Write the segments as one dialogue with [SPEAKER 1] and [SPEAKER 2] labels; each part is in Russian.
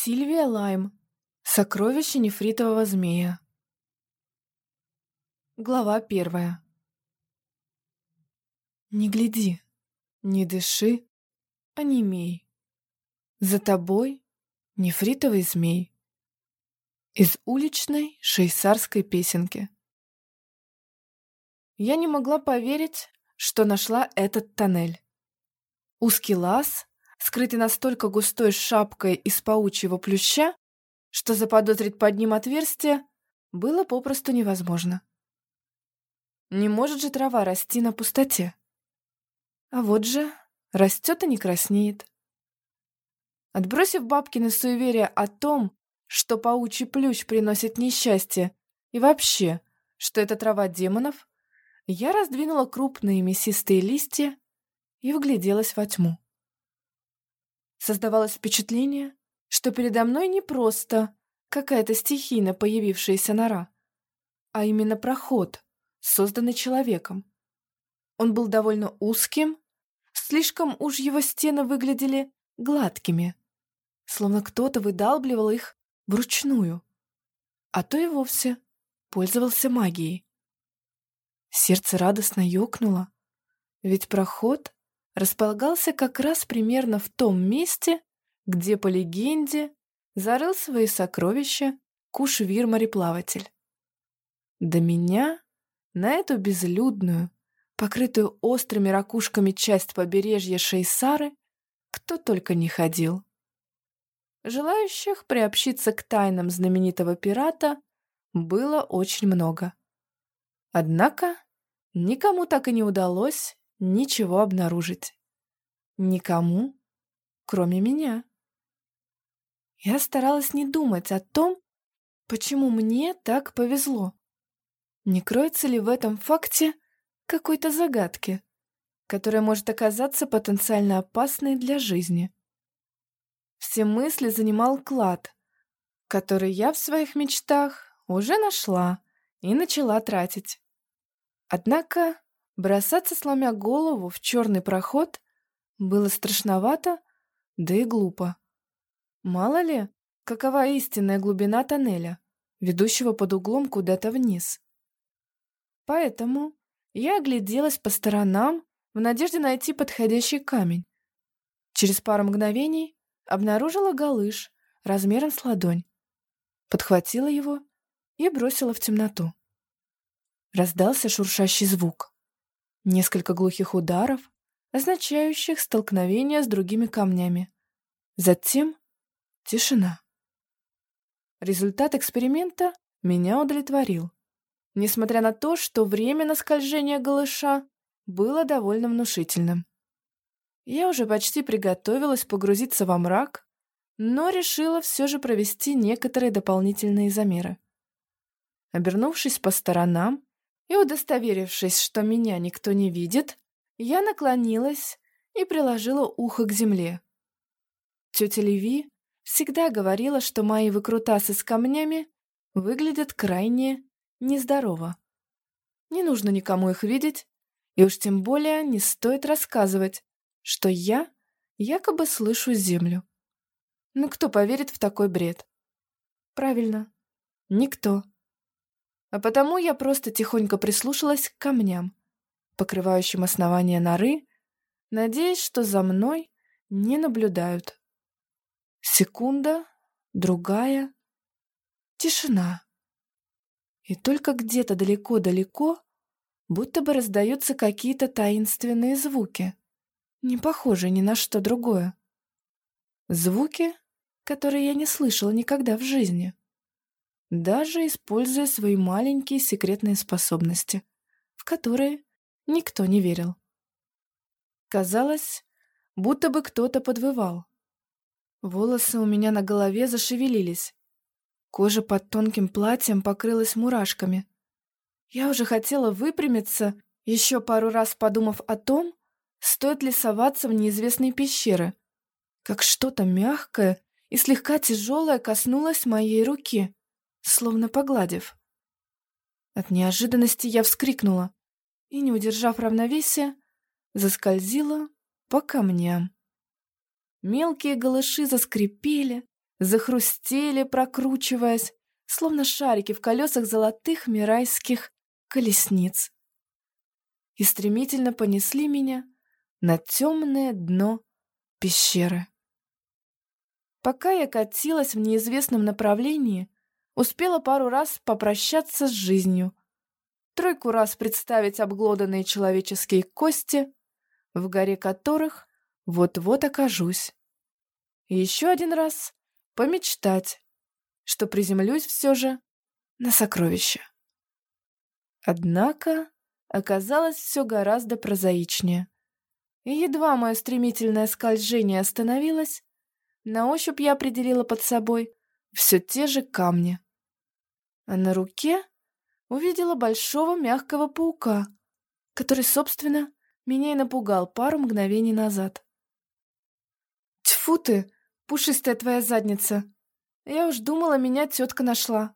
[SPEAKER 1] Сильвия Лайм. Сокровище нефритового змея. Глава первая. Не гляди, не дыши, а не имей. За тобой нефритовый змей. Из уличной шейсарской песенки. Я не могла поверить, что нашла этот тоннель. Узкий лаз, скрытый настолько густой шапкой из паучьего плюща, что заподозрить под ним отверстие было попросту невозможно. Не может же трава расти на пустоте. А вот же растет и не краснеет. Отбросив бабкины суеверия о том, что паучий плющ приносит несчастье, и вообще, что это трава демонов, я раздвинула крупные мясистые листья и вгляделась во тьму. Создавалось впечатление, что передо мной не просто какая-то стихийно появившаяся нора, а именно проход, созданный человеком. Он был довольно узким, слишком уж его стены выглядели гладкими, словно кто-то выдалбливал их вручную, а то и вовсе пользовался магией. Сердце радостно ёкнуло, ведь проход располагался как раз примерно в том месте, где, по легенде, зарыл свои сокровища Кушвир-мореплаватель. До меня на эту безлюдную, покрытую острыми ракушками часть побережья Шейсары кто только не ходил. Желающих приобщиться к тайнам знаменитого пирата было очень много. Однако никому так и не удалось ничего обнаружить. Никому, кроме меня. Я старалась не думать о том, почему мне так повезло. Не кроется ли в этом факте какой-то загадки, которая может оказаться потенциально опасной для жизни? Все мысли занимал клад, который я в своих мечтах уже нашла и начала тратить. Однако Бросаться, сломя голову, в черный проход было страшновато, да и глупо. Мало ли, какова истинная глубина тоннеля, ведущего под углом куда-то вниз. Поэтому я огляделась по сторонам в надежде найти подходящий камень. Через пару мгновений обнаружила галыш размером с ладонь, подхватила его и бросила в темноту. Раздался шуршащий звук. Несколько глухих ударов, означающих столкновение с другими камнями. Затем тишина. Результат эксперимента меня удовлетворил. Несмотря на то, что время на скольжение голыша было довольно внушительным. Я уже почти приготовилась погрузиться во мрак, но решила все же провести некоторые дополнительные замеры. Обернувшись по сторонам, и, удостоверившись, что меня никто не видит, я наклонилась и приложила ухо к земле. Тетя Леви всегда говорила, что мои выкрутасы с камнями выглядят крайне нездорово. Не нужно никому их видеть, и уж тем более не стоит рассказывать, что я якобы слышу землю. Ну кто поверит в такой бред? Правильно, никто. А потому я просто тихонько прислушалась к камням, покрывающим основание норы, надеясь, что за мной не наблюдают. Секунда, другая. Тишина. И только где-то далеко-далеко будто бы раздаются какие-то таинственные звуки, не похожие ни на что другое. Звуки, которые я не слышала никогда в жизни даже используя свои маленькие секретные способности, в которые никто не верил. Казалось, будто бы кто-то подвывал. Волосы у меня на голове зашевелились. Кожа под тонким платьем покрылась мурашками. Я уже хотела выпрямиться, еще пару раз подумав о том, стоит ли соваться в неизвестные пещеры, как что-то мягкое и слегка тяжелое коснулось моей руки словно погладив. От неожиданности я вскрикнула и, не удержав равновесия, заскользила по камням. Мелкие голыши заскрипели, захрустели, прокручиваясь, словно шарики в колесах золотых мирайских колесниц. И стремительно понесли меня на темное дно пещеры. Пока я катилась в неизвестном направлении, успела пару раз попрощаться с жизнью, тройку раз представить обглоданные человеческие кости, в горе которых вот-вот окажусь. И еще один раз помечтать, что приземлюсь все же на сокровище. Однако оказалось все гораздо прозаичнее. И едва мое стремительное скольжение остановилось, на ощупь я определила под собой все те же камни. А на руке увидела большого мягкого паука, который, собственно, меня и напугал пару мгновений назад. «Тьфу ты, пушистая твоя задница! Я уж думала, меня тетка нашла!»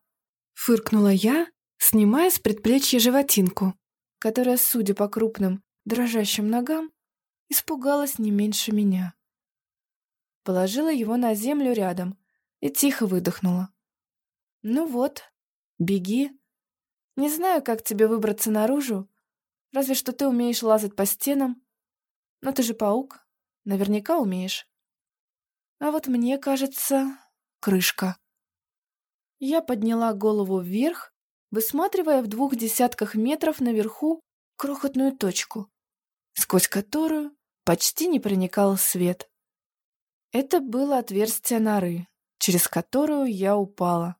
[SPEAKER 1] Фыркнула я, снимая с предплечья животинку, которая, судя по крупным, дрожащим ногам, испугалась не меньше меня. Положила его на землю рядом и тихо выдохнула. «Ну вот, беги. Не знаю, как тебе выбраться наружу, разве что ты умеешь лазать по стенам. Но ты же паук, наверняка умеешь. А вот мне кажется, крышка». Я подняла голову вверх, высматривая в двух десятках метров наверху крохотную точку, сквозь которую почти не проникал свет. Это было отверстие норы, через которую я упала.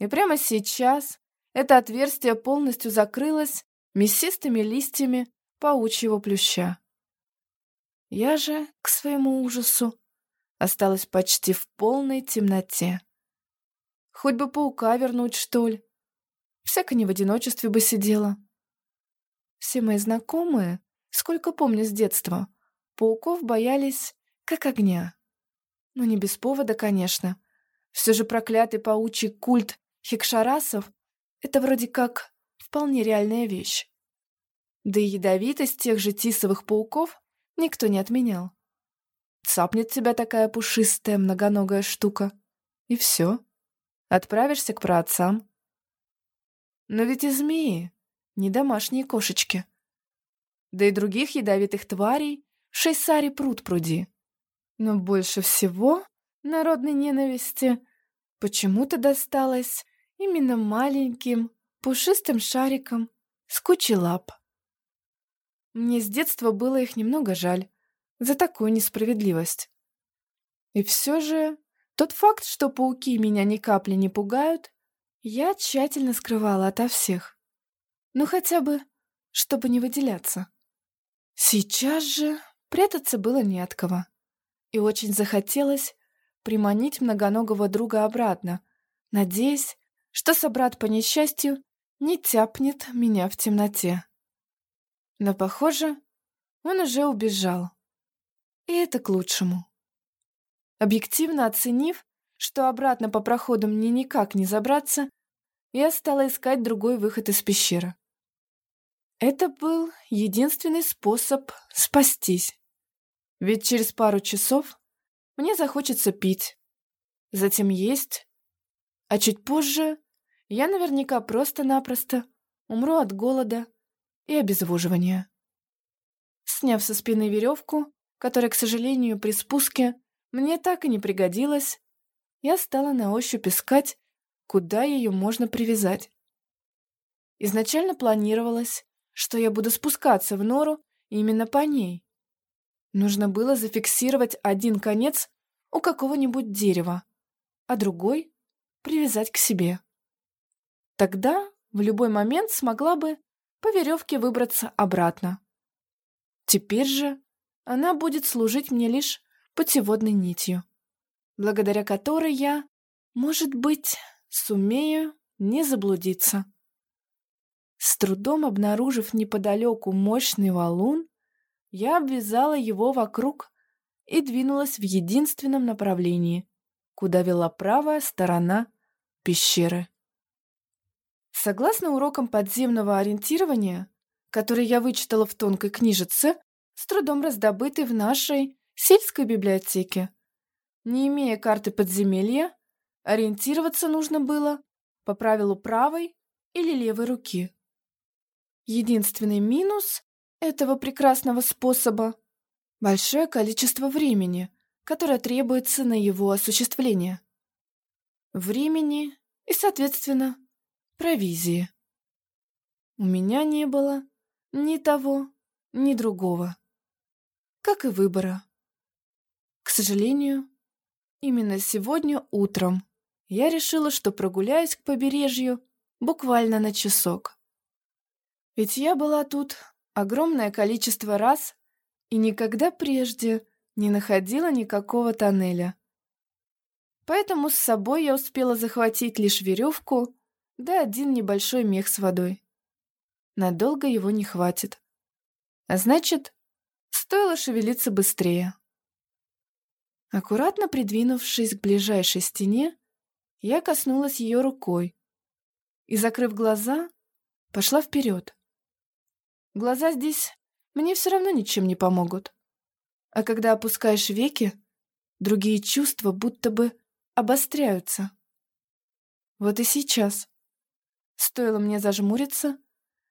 [SPEAKER 1] И прямо сейчас это отверстие полностью закрылось мясистыми листьями паучьего плюща. Я же, к своему ужасу, осталась почти в полной темноте. Хоть бы паука вернуть, что ли. Всяко не в одиночестве бы сидела. Все мои знакомые, сколько помню с детства, пауков боялись как огня. Но не без повода, конечно. Все же проклятый паучий культ хикшарасов — это вроде как вполне реальная вещь. Да и ядовитость тех же тисовых пауков никто не отменял. Цапнет тебя такая пушистая многоногая штука, и все. Отправишься к праотцам. Но ведь и змеи — не домашние кошечки. Да и других ядовитых тварей в Шейсаре пруд пруди. Но больше всего народной ненависти почему-то досталось именно маленьким пушистым шариком с кучей лап. Мне с детства было их немного жаль за такую несправедливость. И все же тот факт, что пауки меня ни капли не пугают, я тщательно скрывала ото всех. Ну хотя бы, чтобы не выделяться. Сейчас же прятаться было не от кого. И очень захотелось приманить многоногого друга обратно, надеясь, что собрат по несчастью не тяпнет меня в темноте. Но, похоже, он уже убежал. И это к лучшему. Объективно оценив, что обратно по проходу мне никак не забраться, я стала искать другой выход из пещеры. Это был единственный способ спастись. Ведь через пару часов мне захочется пить, затем есть, а чуть позже я наверняка просто-напросто умру от голода и обезвоживания. Сняв со спины веревку, которая, к сожалению, при спуске мне так и не пригодилась, я стала на ощупь искать, куда ее можно привязать. Изначально планировалось, что я буду спускаться в нору именно по ней, Нужно было зафиксировать один конец у какого-нибудь дерева, а другой привязать к себе. Тогда в любой момент смогла бы по веревке выбраться обратно. Теперь же она будет служить мне лишь путеводной нитью, благодаря которой я, может быть, сумею не заблудиться. С трудом обнаружив неподалеку мощный валун, я обвязала его вокруг и двинулась в единственном направлении, куда вела правая сторона пещеры. Согласно урокам подземного ориентирования, которые я вычитала в тонкой книжице, с трудом раздобытой в нашей сельской библиотеке, Не имея карты подземелья, ориентироваться нужно было по правилу правой или левой руки. Единственный минус этого прекрасного способа – большое количество времени, которое требуется на его осуществление. Времени и, соответственно, провизии. У меня не было ни того, ни другого. Как и выбора. К сожалению, именно сегодня утром я решила, что прогуляюсь к побережью буквально на часок. Ведь я была тут огромное количество раз и никогда прежде не находила никакого тоннеля. Поэтому с собой я успела захватить лишь веревку да один небольшой мех с водой. Надолго его не хватит. А значит, стоило шевелиться быстрее. Аккуратно придвинувшись к ближайшей стене, я коснулась ее рукой и, закрыв глаза, пошла вперед. Глаза здесь мне все равно ничем не помогут. А когда опускаешь веки, другие чувства будто бы обостряются. Вот и сейчас. Стоило мне зажмуриться,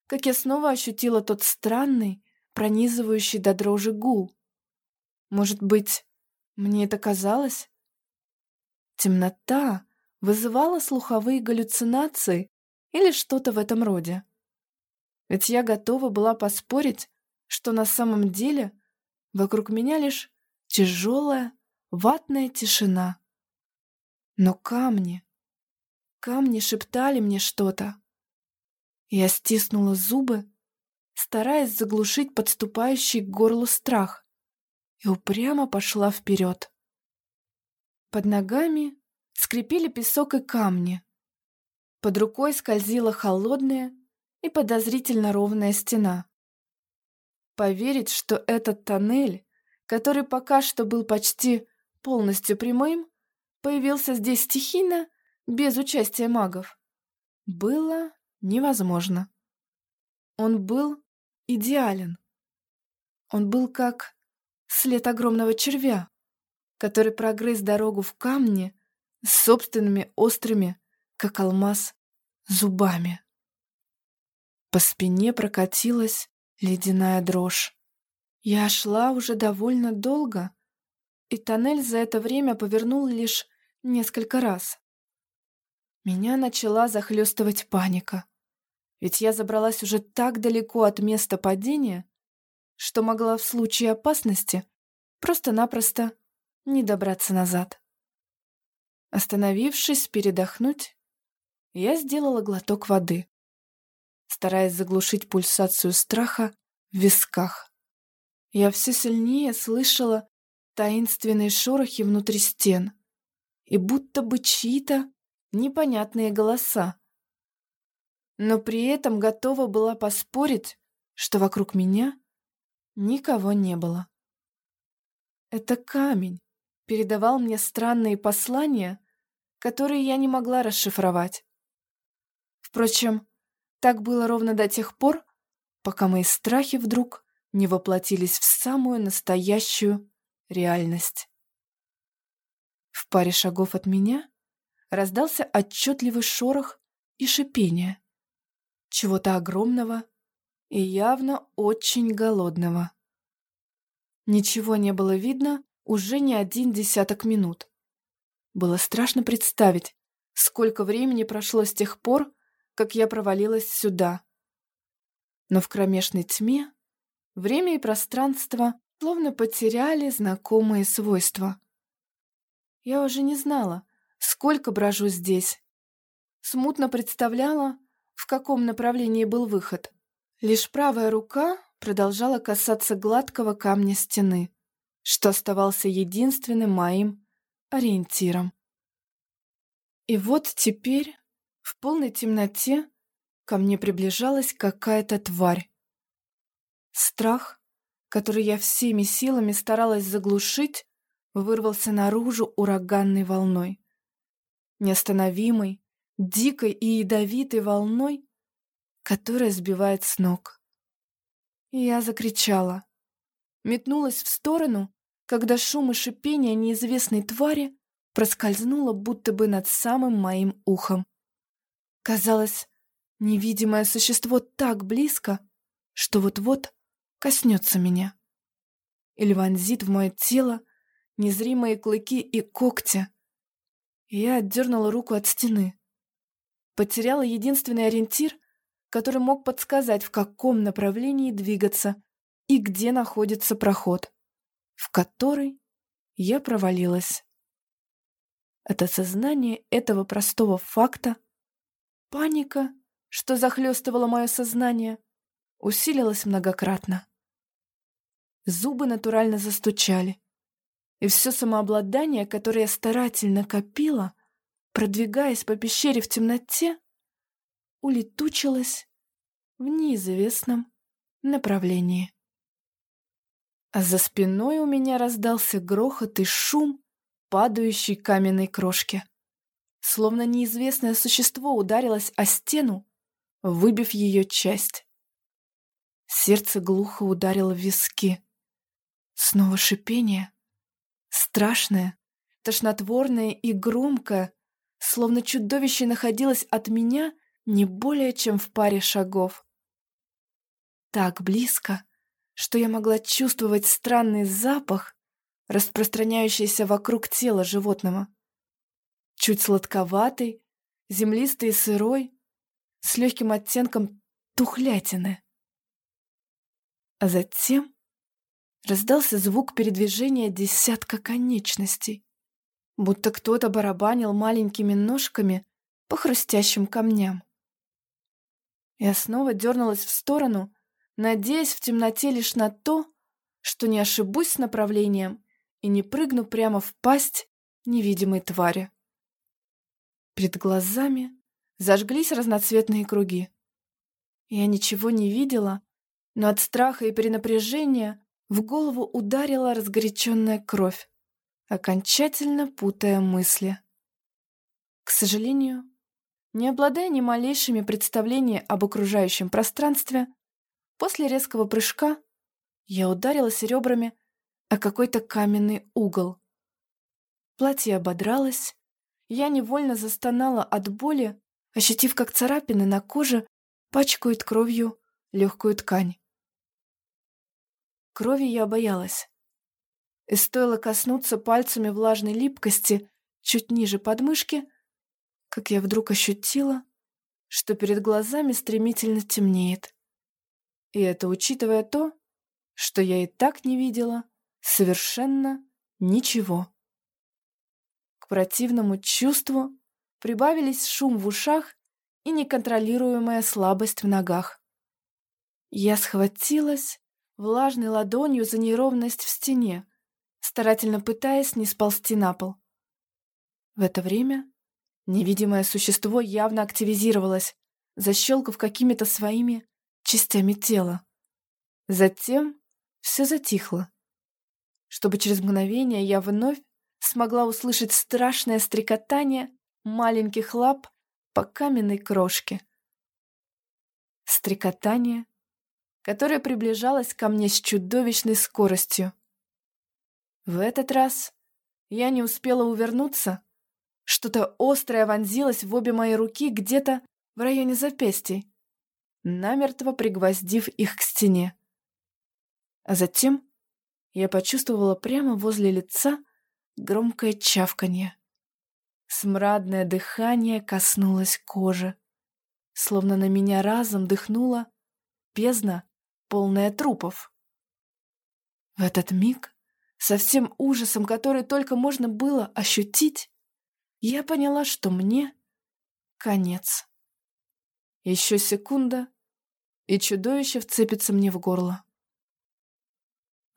[SPEAKER 1] как я снова ощутила тот странный, пронизывающий до дрожи гул. Может быть, мне это казалось? Темнота вызывала слуховые галлюцинации или что-то в этом роде. Ведь я готова была поспорить, что на самом деле вокруг меня лишь тяжелая, ватная тишина. Но камни, камни шептали мне что-то. Я стиснула зубы, стараясь заглушить подступающий к горлу страх, и упрямо пошла вперед. Под ногами скрипели песок и камни. Под рукой скользила холодная, и подозрительно ровная стена. Поверить, что этот тоннель, который пока что был почти полностью прямым, появился здесь стихийно, без участия магов, было невозможно. Он был идеален. Он был как след огромного червя, который прогрыз дорогу в камне с собственными острыми, как алмаз, зубами. По спине прокатилась ледяная дрожь. Я шла уже довольно долго, и тоннель за это время повернул лишь несколько раз. Меня начала захлестывать паника, ведь я забралась уже так далеко от места падения, что могла в случае опасности просто-напросто не добраться назад. Остановившись передохнуть, я сделала глоток воды стараясь заглушить пульсацию страха в висках. Я все сильнее слышала таинственные шорохи внутри стен и будто бы чьи-то непонятные голоса. Но при этом готова была поспорить, что вокруг меня никого не было. Это камень передавал мне странные послания, которые я не могла расшифровать. Впрочем, так было ровно до тех пор, пока мои страхи вдруг не воплотились в самую настоящую реальность. В паре шагов от меня раздался отчетливый шорох и шипение чего-то огромного и явно очень голодного. Ничего не было видно уже не один десяток минут. Было страшно представить, сколько времени прошло с тех пор, как я провалилась сюда. Но в кромешной тьме время и пространство словно потеряли знакомые свойства. Я уже не знала, сколько брожу здесь. Смутно представляла, в каком направлении был выход. Лишь правая рука продолжала касаться гладкого камня стены, что оставался единственным моим ориентиром. И вот теперь в полной темноте ко мне приближалась какая-то тварь. Страх, который я всеми силами старалась заглушить, вырвался наружу ураганной волной. Неостановимой, дикой и ядовитой волной, которая сбивает с ног. И я закричала. Метнулась в сторону, когда шум и шипение неизвестной твари проскользнуло будто бы над самым моим ухом. Казалось, невидимое существо так близко, что вот-вот коснется меня. Или вонзит в мое тело незримые клыки и когти. Я отдернула руку от стены. Потеряла единственный ориентир, который мог подсказать, в каком направлении двигаться и где находится проход, в который я провалилась. От осознания этого простого факта паника, что захлестывала мое сознание, усилилась многократно. Зубы натурально застучали, и все самообладание, которое я старательно копила, продвигаясь по пещере в темноте, улетучилось в неизвестном направлении. А за спиной у меня раздался грохот и шум падающей каменной крошки. Словно неизвестное существо ударилось о стену, выбив ее часть. Сердце глухо ударило в виски. Снова шипение. Страшное, тошнотворное и громкое, словно чудовище находилось от меня не более чем в паре шагов. Так близко, что я могла чувствовать странный запах, распространяющийся вокруг тела животного. Чуть сладковатый, землистый и сырой, с легким оттенком тухлятины. А затем раздался звук передвижения десятка конечностей, будто кто-то барабанил маленькими ножками по хрустящим камням. Я снова дернулась в сторону, надеясь в темноте лишь на то, что не ошибусь с направлением и не прыгну прямо в пасть невидимой твари. Перед глазами зажглись разноцветные круги. Я ничего не видела, но от страха и перенапряжения в голову ударила разгоряченная кровь, окончательно путая мысли. К сожалению, не обладая ни малейшими представлениями об окружающем пространстве, После резкого прыжка я ударилась ребрами о какой-то каменный угол. Платье ободралось, я невольно застонала от боли, ощутив, как царапины на коже пачкают кровью легкую ткань. Крови я боялась. И стоило коснуться пальцами влажной липкости чуть ниже подмышки, как я вдруг ощутила, что перед глазами стремительно темнеет. И это учитывая то, что я и так не видела совершенно ничего. Противному чувству прибавились шум в ушах и неконтролируемая слабость в ногах. Я схватилась влажной ладонью за неровность в стене, старательно пытаясь не сползти на пол. В это время невидимое существо явно активизировалось, защелкав какими-то своими частями тела. Затем все затихло, чтобы через мгновение я вновь смогла услышать страшное стрекотание маленьких лап по каменной крошке. Стрекотание, которое приближалось ко мне с чудовищной скоростью. В этот раз я не успела увернуться. Что-то острое вонзилось в обе мои руки где-то в районе запястий намертво пригвоздив их к стене. А затем я почувствовала прямо возле лица громкое чавканье. Смрадное дыхание коснулось кожи, словно на меня разом дыхнула бездна, полная трупов. В этот миг, со всем ужасом, который только можно было ощутить, я поняла, что мне конец. Еще секунда, и чудовище вцепится мне в горло.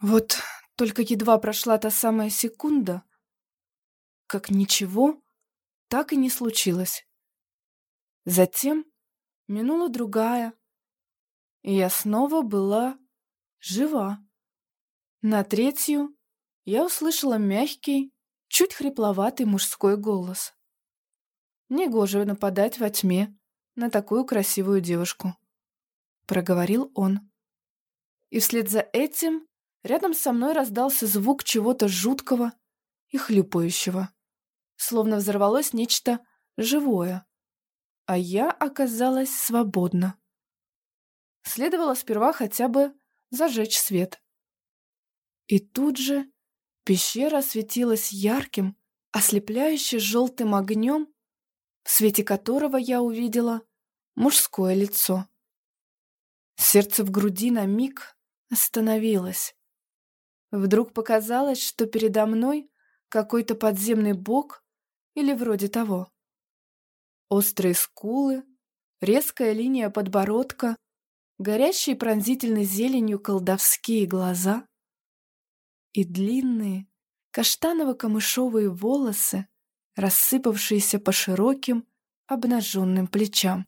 [SPEAKER 1] Вот только едва прошла та самая секунда, как ничего так и не случилось. Затем минула другая, и я снова была жива. На третью я услышала мягкий, чуть хрипловатый мужской голос. Негоже нападать во тьме на такую красивую девушку», — проговорил он. И вслед за этим рядом со мной раздался звук чего-то жуткого и хлюпающего. Словно взорвалось нечто живое. А я оказалась свободна. Следовало сперва хотя бы зажечь свет. И тут же пещера осветилась ярким, ослепляюще желтым огнем, в свете которого я увидела мужское лицо. Сердце в груди на миг остановилось. Вдруг показалось, что передо мной какой-то подземный бог или вроде того. Острые скулы, резкая линия подбородка, горящие пронзительной зеленью колдовские глаза и длинные каштаново-камышовые волосы, рассыпавшиеся по широким обнаженным плечам.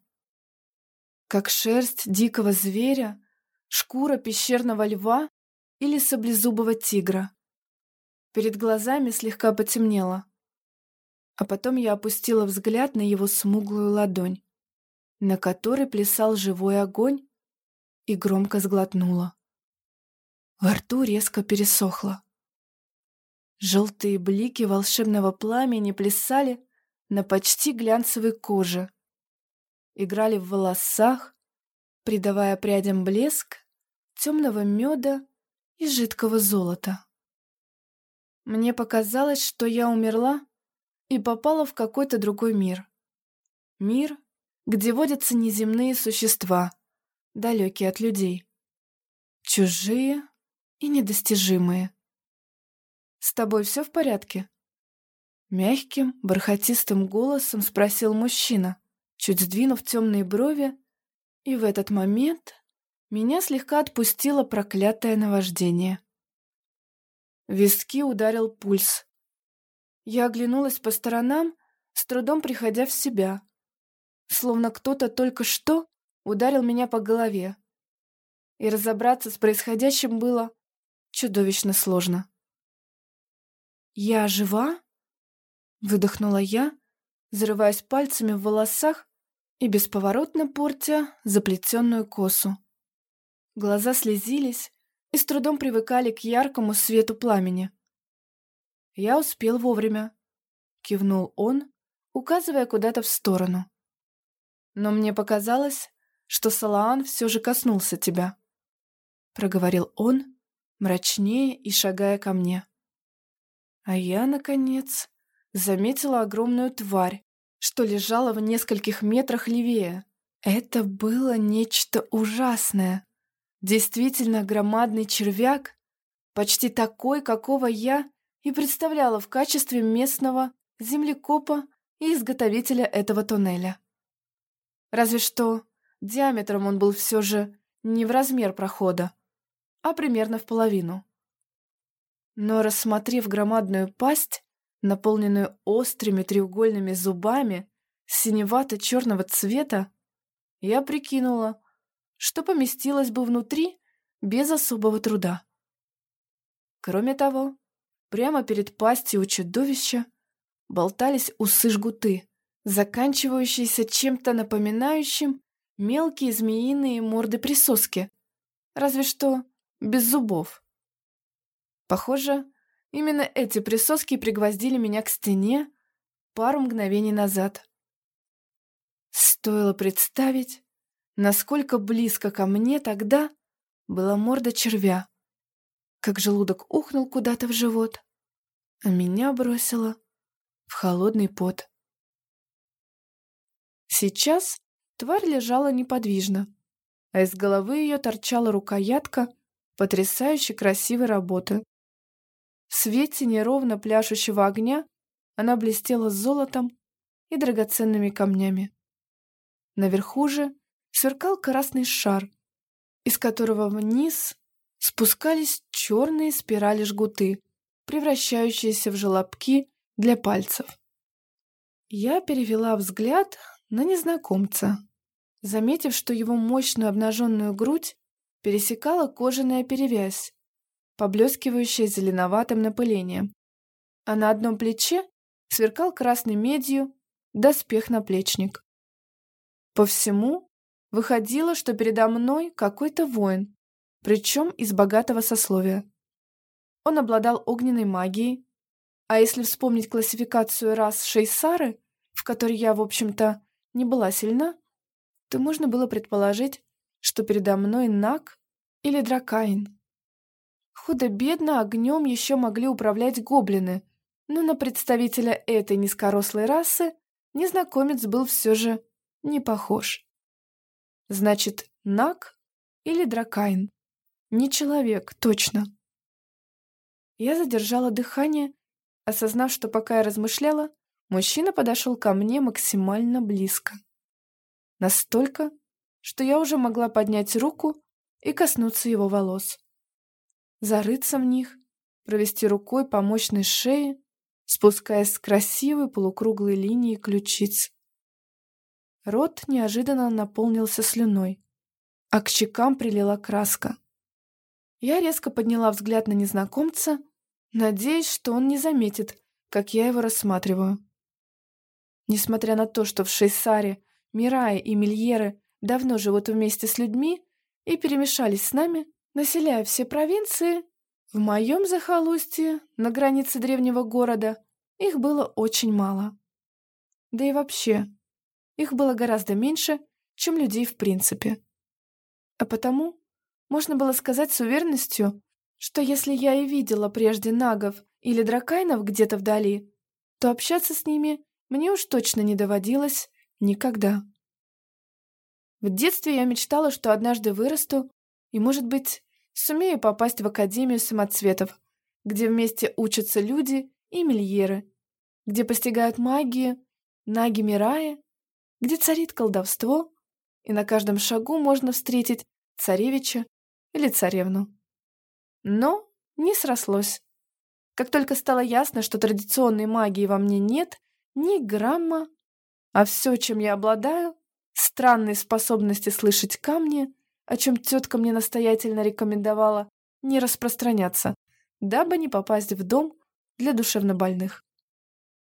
[SPEAKER 1] Как шерсть дикого зверя, шкура пещерного льва или саблезубого тигра. Перед глазами слегка потемнело. А потом я опустила взгляд на его смуглую ладонь, на которой плясал живой огонь, и громко сглотнула. Во рту резко пересохло. Желтые блики волшебного пламени плясали на почти глянцевой коже, играли в волосах, придавая прядям блеск темного меда и жидкого золота. Мне показалось, что я умерла и попала в какой-то другой мир. Мир, где водятся неземные существа, далекие от людей. Чужие и недостижимые. «С тобой все в порядке?» Мягким, бархатистым голосом спросил мужчина, чуть сдвинув темные брови, и в этот момент меня слегка отпустило проклятое наваждение. виски ударил пульс. Я оглянулась по сторонам, с трудом приходя в себя, словно кто-то только что ударил меня по голове. И разобраться с происходящим было чудовищно сложно. «Я жива?» — выдохнула я, зарываясь пальцами в волосах и бесповоротно портя заплетенную косу. Глаза слезились и с трудом привыкали к яркому свету пламени. «Я успел вовремя», — кивнул он, указывая куда-то в сторону. «Но мне показалось, что Салаан все же коснулся тебя», — проговорил он, мрачнее и шагая ко мне. А я, наконец, заметила огромную тварь, что лежала в нескольких метрах левее. Это было нечто ужасное. Действительно громадный червяк, почти такой, какого я и представляла в качестве местного землекопа и изготовителя этого туннеля. Разве что диаметром он был все же не в размер прохода, а примерно в половину. Но рассмотрев громадную пасть, наполненную острыми треугольными зубами синевато-черного цвета, я прикинула, что поместилось бы внутри без особого труда. Кроме того, прямо перед пастью у чудовища болтались усы-жгуты, заканчивающиеся чем-то напоминающим мелкие змеиные морды-присоски, разве что без зубов. Похоже, именно эти присоски пригвоздили меня к стене пару мгновений назад. Стоило представить, насколько близко ко мне тогда была морда червя, как желудок ухнул куда-то в живот, а меня бросило в холодный пот. Сейчас тварь лежала неподвижно, а из головы ее торчала рукоятка потрясающе красивой работы. В свете неровно пляшущего огня она блестела золотом и драгоценными камнями. Наверху же сверкал красный шар, из которого вниз спускались черные спирали-жгуты, превращающиеся в желобки для пальцев. Я перевела взгляд на незнакомца, заметив, что его мощную обнаженную грудь пересекала кожаная перевязь, поблескивающая зеленоватым напылением, а на одном плече сверкал красной медью доспех-наплечник. По всему выходило, что передо мной какой-то воин, причем из богатого сословия. он обладал огненной магией, а если вспомнить классификацию рас Шейсары, в которой я, в общем-то, не была сильна, то можно было предположить, что передо мной Наг или Дракайн. Худо-бедно огнем еще могли управлять гоблины, но на представителя этой низкорослой расы незнакомец был все же не похож. Значит, Наг или Дракайн? Не человек, точно. Я задержала дыхание, осознав, что пока я размышляла, мужчина подошел ко мне максимально близко. Настолько, что я уже могла поднять руку и коснуться его волос. Зарыться в них, провести рукой по мощной шее, спускаясь с красивой полукруглой линии ключиц. Рот неожиданно наполнился слюной, а к щекам прилила краска. Я резко подняла взгляд на незнакомца, надеясь, что он не заметит, как я его рассматриваю. Несмотря на то, что в Шейсаре Мирай и Мильеры давно живут вместе с людьми и перемешались с нами, населяя все провинции, в моем захолустье, на границе древнего города, их было очень мало. Да и вообще, их было гораздо меньше, чем людей в принципе. А потому можно было сказать с уверенностью, что если я и видела прежде нагов или дракайнов где-то вдали, то общаться с ними мне уж точно не доводилось никогда. В детстве я мечтала, что однажды вырасту и, может быть, сумею попасть в Академию самоцветов, где вместе учатся люди и мильеры, где постигают магию, наги Мирая, где царит колдовство, и на каждом шагу можно встретить царевича или царевну. Но не срослось. Как только стало ясно, что традиционной магии во мне нет ни грамма, а все, чем я обладаю, странные способности слышать камни, о чем тетка мне настоятельно рекомендовала, не распространяться, дабы не попасть в дом для душевнобольных.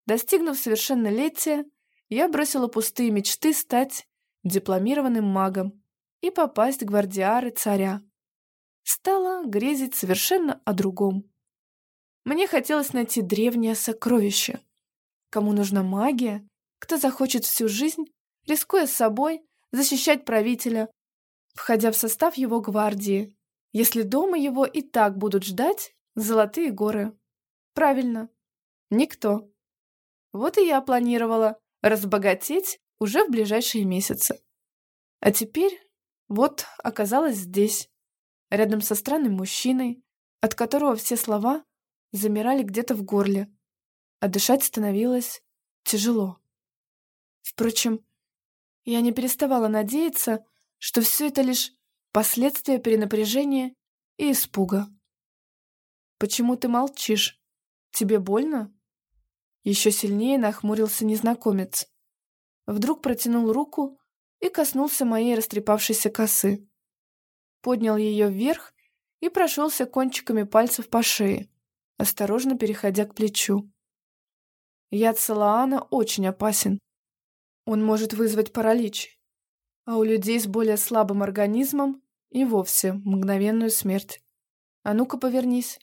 [SPEAKER 1] Достигнув совершеннолетия, я бросила пустые мечты стать дипломированным магом и попасть в гвардиары царя стала грезить совершенно о другом. Мне хотелось найти древнее сокровище. Кому нужна магия, кто захочет всю жизнь, рискуя собой, защищать правителя, входя в состав его гвардии, если дома его и так будут ждать золотые горы. Правильно, никто. Вот и я планировала разбогатеть уже в ближайшие месяцы. А теперь вот оказалась здесь, рядом со странным мужчиной, от которого все слова замирали где-то в горле, а дышать становилось тяжело. Впрочем, я не переставала надеяться, что все это лишь последствия перенапряжения и испуга. «Почему ты молчишь? Тебе больно?» Еще сильнее нахмурился незнакомец. Вдруг протянул руку и коснулся моей растрепавшейся косы поднял ее вверх и прошелся кончиками пальцев по шее, осторожно переходя к плечу. Яд Салаана очень опасен. Он может вызвать паралич, а у людей с более слабым организмом и вовсе мгновенную смерть. А ну-ка повернись.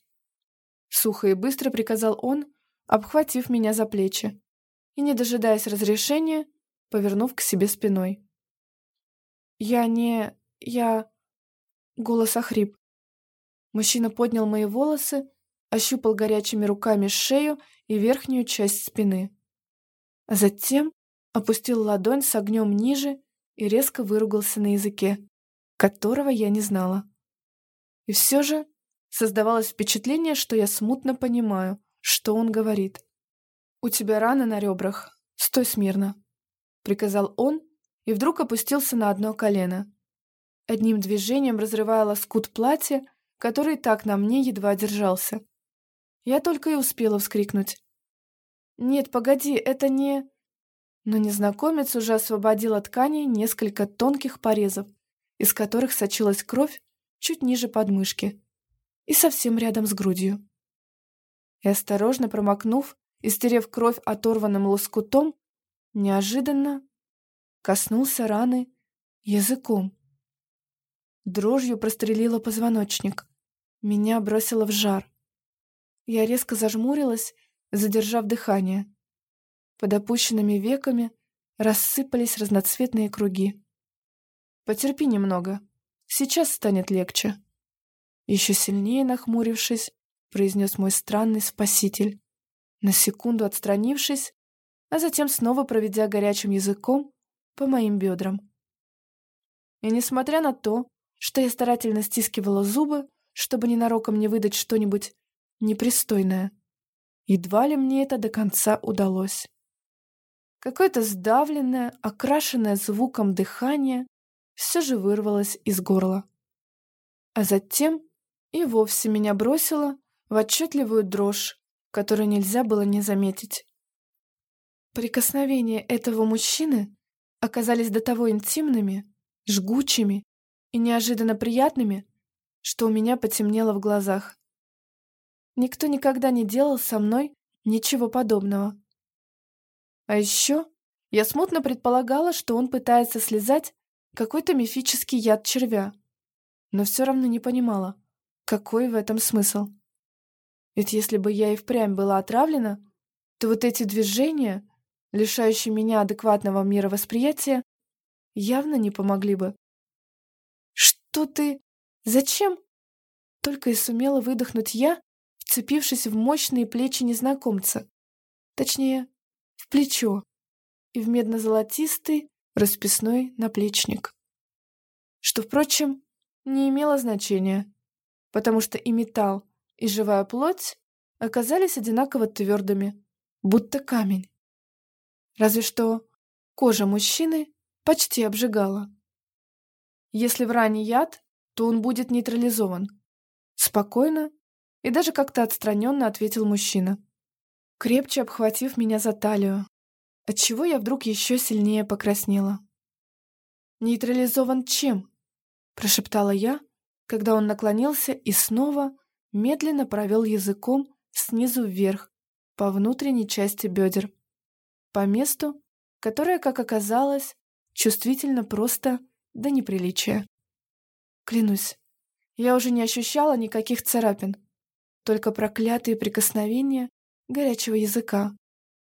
[SPEAKER 1] Сухо и быстро приказал он, обхватив меня за плечи и, не дожидаясь разрешения, повернув к себе спиной. «Я не... я...» Голос охрип. Мужчина поднял мои волосы, ощупал горячими руками шею и верхнюю часть спины. А затем опустил ладонь с огнем ниже и резко выругался на языке, которого я не знала. И все же создавалось впечатление, что я смутно понимаю, что он говорит. «У тебя раны на ребрах. Стой смирно», — приказал он и вдруг опустился на одно колено одним движением разрывая лоскут платья, который так на мне едва держался. Я только и успела вскрикнуть. «Нет, погоди, это не...» Но незнакомец уже освободил от ткани несколько тонких порезов, из которых сочилась кровь чуть ниже подмышки и совсем рядом с грудью. И осторожно промокнув и стерев кровь оторванным лоскутом, неожиданно коснулся раны языком. Дрожью прострелила позвоночник. Меня бросило в жар. Я резко зажмурилась, задержав дыхание. Под опущенными веками рассыпались разноцветные круги. «Потерпи немного. Сейчас станет легче». Еще сильнее нахмурившись, произнес мой странный спаситель, на секунду отстранившись, а затем снова проведя горячим языком по моим бедрам. И несмотря на то, что я старательно стискивала зубы, чтобы ненароком не выдать что-нибудь непристойное, едва ли мне это до конца удалось. Какое-то сдавленное, окрашенное звуком дыхание все же вырвалось из горла. А затем и вовсе меня бросило в отчетливую дрожь, которую нельзя было не заметить. Прикосновения этого мужчины оказались до того интимными, жгучими и неожиданно приятными, что у меня потемнело в глазах. Никто никогда не делал со мной ничего подобного. А еще я смутно предполагала, что он пытается слезать какой-то мифический яд червя, но все равно не понимала, какой в этом смысл. Ведь если бы я и впрямь была отравлена, то вот эти движения, лишающие меня адекватного мировосприятия, явно не помогли бы. «Что ты? Зачем?» Только и сумела выдохнуть я, вцепившись в мощные плечи незнакомца. Точнее, в плечо и в медно-золотистый расписной наплечник. Что, впрочем, не имело значения, потому что и металл, и живая плоть оказались одинаково твердыми, будто камень. Разве что кожа мужчины почти обжигала. Если в ране яд, то он будет нейтрализован. Спокойно и даже как-то отстраненно ответил мужчина крепче обхватив меня за талию, отчего я вдруг еще сильнее покраснела. «Нейтрализован чем?» – прошептала я, когда он наклонился и снова медленно провел языком снизу вверх по внутренней части бедер, по месту, которое, как оказалось, чувствительно просто до неприличия. Клянусь, я уже не ощущала никаких царапин, только проклятые прикосновения горячего языка,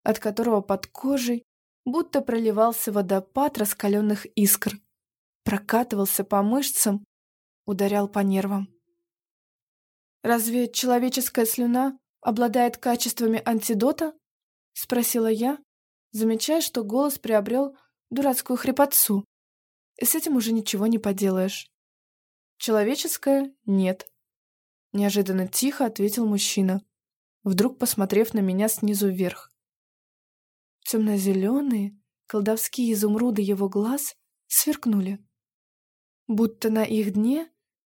[SPEAKER 1] от которого под кожей будто проливался водопад раскаленных искр, прокатывался по мышцам, ударял по нервам. «Разве человеческая слюна обладает качествами антидота?» — спросила я, замечая, что голос приобрел дурацкую хрипотцу. И с этим уже ничего не поделаешь. «Человеческая — нет», — неожиданно тихо ответил мужчина вдруг посмотрев на меня снизу вверх. Темно-зеленые, колдовские изумруды его глаз сверкнули. Будто на их дне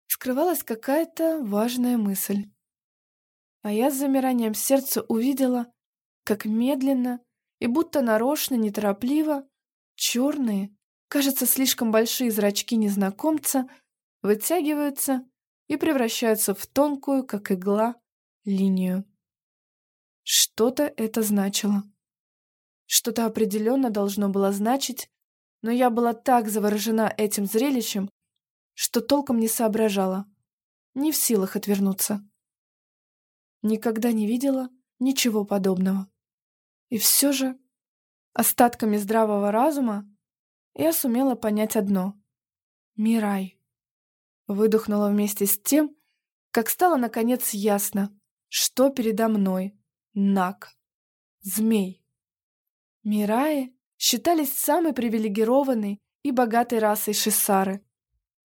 [SPEAKER 1] скрывалась какая-то важная мысль. А я с замиранием сердца увидела, как медленно и будто нарочно, неторопливо, черные, кажется, слишком большие зрачки незнакомца вытягиваются и превращаются в тонкую, как игла, линию. Что-то это значило. Что-то определенно должно было значить, но я была так заворожена этим зрелищем, что толком не соображала, не в силах отвернуться. Никогда не видела ничего подобного. И все же, остатками здравого разума, я сумела понять одно — Мирай. Выдохнула вместе с тем, как стало наконец ясно, что передо мной Наг. Змей. Мираи считались самой привилегированной и богатой расой Шиссары.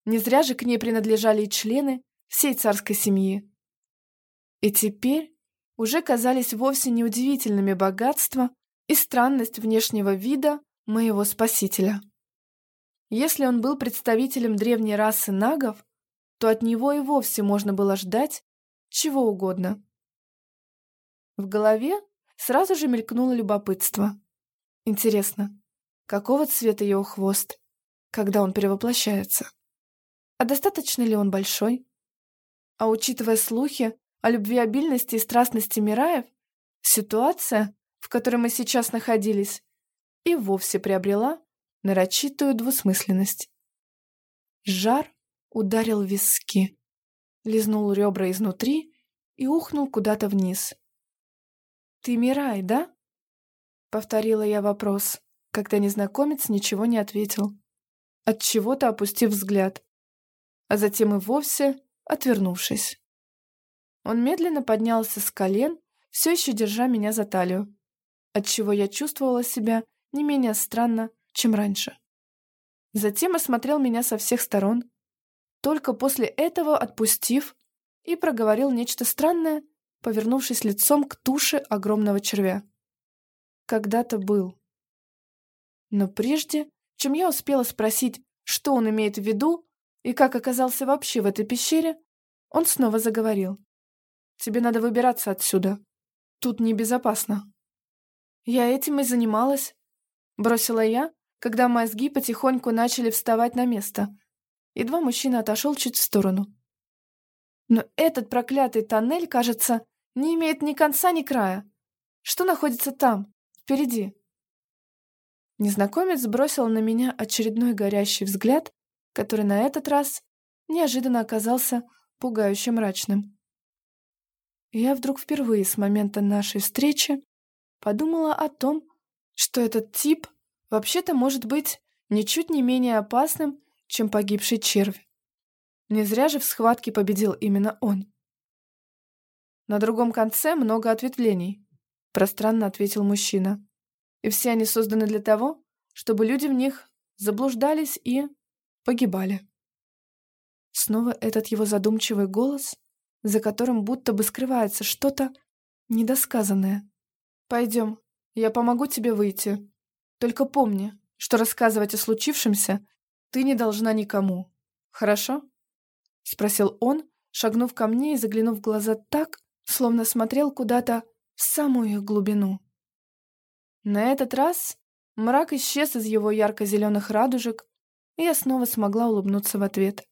[SPEAKER 1] Не зря же к ней принадлежали и члены всей царской семьи. И теперь уже казались вовсе неудивительными богатства и странность внешнего вида моего спасителя. Если он был представителем древней расы нагов, то от него и вовсе можно было ждать чего угодно. В голове сразу же мелькнуло любопытство. Интересно, какого цвета его хвост, когда он перевоплощается? А достаточно ли он большой? А учитывая слухи о любвеобильности и страстности Мираев, ситуация, в которой мы сейчас находились, и вовсе приобрела нарочитую двусмысленность. Жар ударил виски, лизнул ребра изнутри и ухнул куда-то вниз. «Ты Мирай, да?» — повторила я вопрос, когда незнакомец ничего не ответил, от чего то опустив взгляд, а затем и вовсе отвернувшись. Он медленно поднялся с колен, все еще держа меня за талию, отчего я чувствовала себя не менее странно, чем раньше. Затем осмотрел меня со всех сторон, только после этого отпустив и проговорил нечто странное, повернувшись лицом к туше огромного червя. Когда-то был. Но прежде, чем я успела спросить, что он имеет в виду и как оказался вообще в этой пещере, он снова заговорил. «Тебе надо выбираться отсюда. Тут небезопасно». «Я этим и занималась», — бросила я, когда мозги потихоньку начали вставать на место. Едва мужчина отошел чуть в сторону. Но этот проклятый тоннель, кажется, не имеет ни конца, ни края. Что находится там, впереди? Незнакомец бросил на меня очередной горящий взгляд, который на этот раз неожиданно оказался пугающе мрачным. я вдруг впервые с момента нашей встречи подумала о том, что этот тип вообще-то может быть ничуть не менее опасным, чем погибший червь. Не зря же в схватке победил именно он. На другом конце много ответвлений, пространно ответил мужчина. И все они созданы для того, чтобы люди в них заблуждались и погибали. Снова этот его задумчивый голос, за которым будто бы скрывается что-то недосказанное. «Пойдем, я помогу тебе выйти. Только помни, что рассказывать о случившемся ты не должна никому. Хорошо?» — спросил он, шагнув ко мне и заглянув в глаза так, словно смотрел куда-то в самую их глубину. На этот раз мрак исчез из его ярко-зеленых радужек, и я снова смогла улыбнуться в ответ.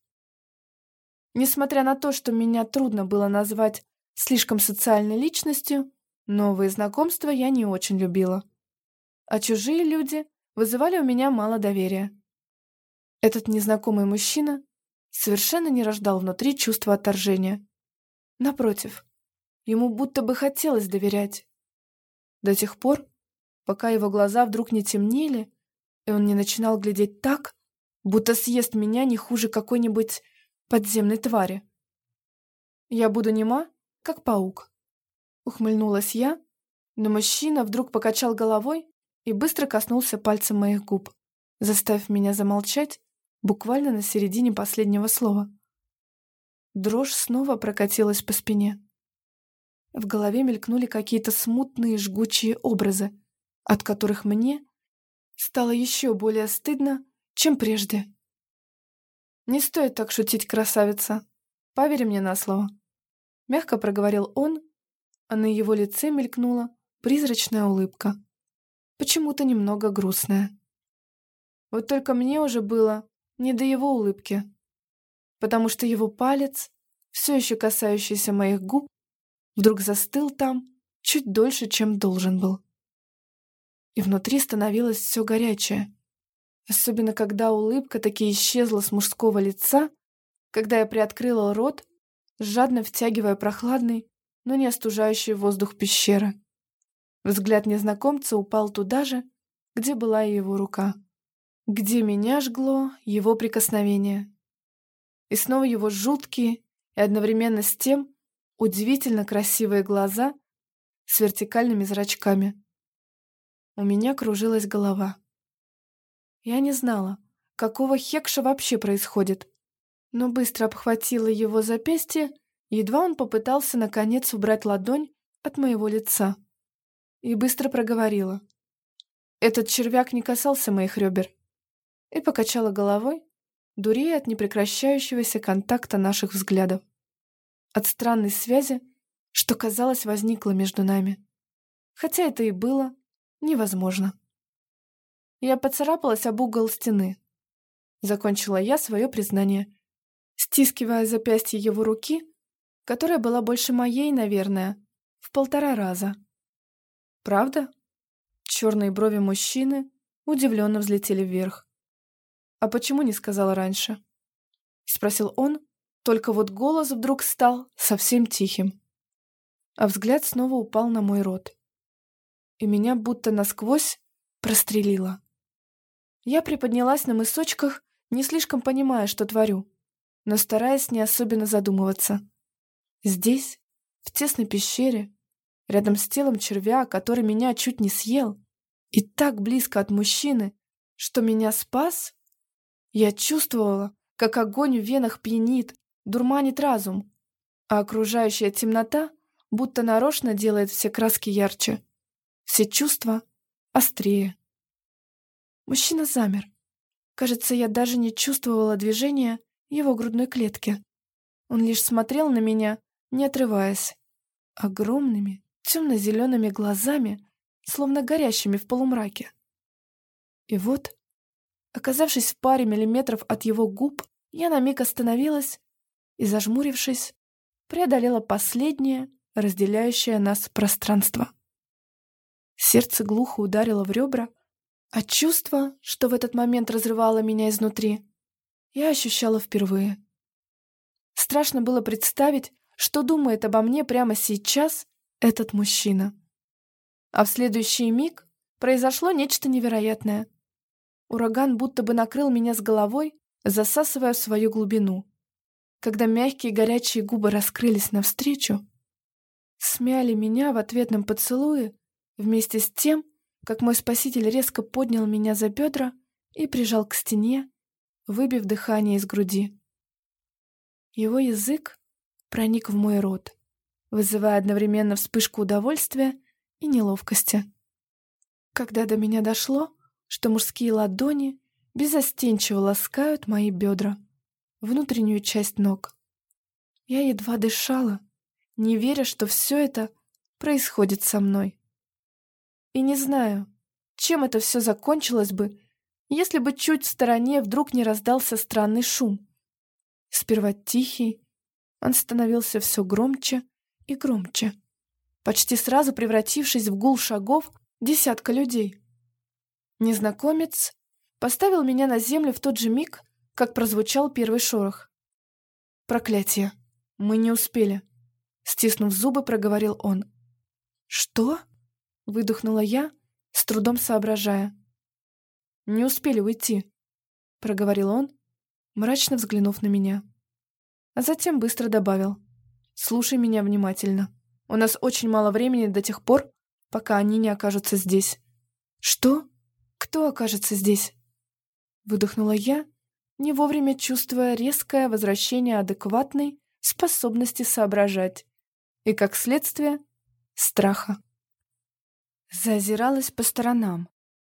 [SPEAKER 1] Несмотря на то, что меня трудно было назвать слишком социальной личностью, новые знакомства я не очень любила. А чужие люди вызывали у меня мало доверия. Этот незнакомый мужчина совершенно не рождал внутри чувства отторжения. Напротив, ему будто бы хотелось доверять. До тех пор, пока его глаза вдруг не темнели, и он не начинал глядеть так, будто съест меня не хуже какой-нибудь подземной твари. «Я буду нема, как паук», — ухмыльнулась я, но мужчина вдруг покачал головой и быстро коснулся пальцем моих губ, заставив меня замолчать буквально на середине последнего слова. Дрожь снова прокатилась по спине. В голове мелькнули какие-то смутные жгучие образы, от которых мне стало еще более стыдно, чем прежде. «Не стоит так шутить, красавица. Поверь мне на слово», — мягко проговорил он, а на его лице мелькнула призрачная улыбка, почему-то немного грустная. Вот только мне уже было не до его улыбки, потому что его палец, все еще касающийся моих губ, вдруг застыл там чуть дольше, чем должен был. И внутри становилось все горячее, особенно когда улыбка таки исчезла с мужского лица, когда я приоткрыла рот, жадно втягивая прохладный, но не остужающий воздух пещеры. Взгляд незнакомца упал туда же, где была и его рука где меня жгло его прикосновение. И снова его жуткие и одновременно с тем удивительно красивые глаза с вертикальными зрачками. У меня кружилась голова. Я не знала, какого хекша вообще происходит, но быстро обхватила его запястье, едва он попытался наконец убрать ладонь от моего лица. И быстро проговорила. Этот червяк не касался моих ребер и покачала головой, дурея от непрекращающегося контакта наших взглядов. От странной связи, что, казалось, возникла между нами. Хотя это и было невозможно. Я поцарапалась об угол стены. Закончила я свое признание, стискивая запястье его руки, которая была больше моей, наверное, в полтора раза. «Правда?» Черные брови мужчины удивленно взлетели вверх. «А почему не сказала раньше?» — спросил он, только вот голос вдруг стал совсем тихим. а взгляд снова упал на мой рот. И меня будто насквозь прострелило. Я приподнялась на мысочках, не слишком понимая, что творю, но стараясь не особенно задумываться. Здесь, в тесной пещере, рядом с телом червя, который меня чуть не съел, и так близко от мужчины, что меня спас, я чувствовала, как огонь в венах пьянит, дурманит разум, а окружающая темнота будто нарочно делает все краски ярче, все чувства острее. Мужчина замер. Кажется, я даже не чувствовала движения его грудной клетки. Он лишь смотрел на меня, не отрываясь, огромными темно-зелеными глазами, словно горящими в полумраке. И вот, оказавшись в паре миллиметров от его губ, я на миг остановилась и, зажмурившись, преодолела последнее, разделяющее нас пространство. Сердце глухо ударило в ребра, а чувство, что в этот момент разрывало меня изнутри, я ощущала впервые. Страшно было представить, что думает обо мне прямо сейчас этот мужчина. А в следующий миг произошло нечто невероятное. Ураган будто бы накрыл меня с головой, засасывая в свою глубину. Когда мягкие горячие губы раскрылись навстречу, смяли меня в ответном поцелуе вместе с тем, как мой спаситель резко поднял меня за бедра и прижал к стене, выбив дыхание из груди. Его язык проник в мой рот, вызывая одновременно вспышку удовольствия и неловкости. Когда до меня дошло, что мужские ладони безостенчиво ласкают мои бедра, внутреннюю часть ног. Я едва дышала, не веря, что все это происходит со мной. И не знаю, чем это все закончилось бы, если бы чуть в стороне вдруг не раздался странный шум. Сперва тихий, он становился все громче и громче, почти сразу превратившись в гул шагов десятка людей. Незнакомец поставил меня на землю в тот же миг, как прозвучал первый шорох. «Проклятие! Мы не успели!» Стиснув зубы, проговорил он. «Что?» Выдохнула я, с трудом соображая. «Не успели уйти», — проговорил он, мрачно взглянув на меня. А затем быстро добавил. «Слушай меня внимательно. У нас очень мало времени до тех пор, пока они не окажутся здесь». «Что? Кто окажется здесь?» Выдохнула я, не вовремя чувствуя резкое возвращение адекватной способности соображать и, как следствие, страха. Зазиралась по сторонам,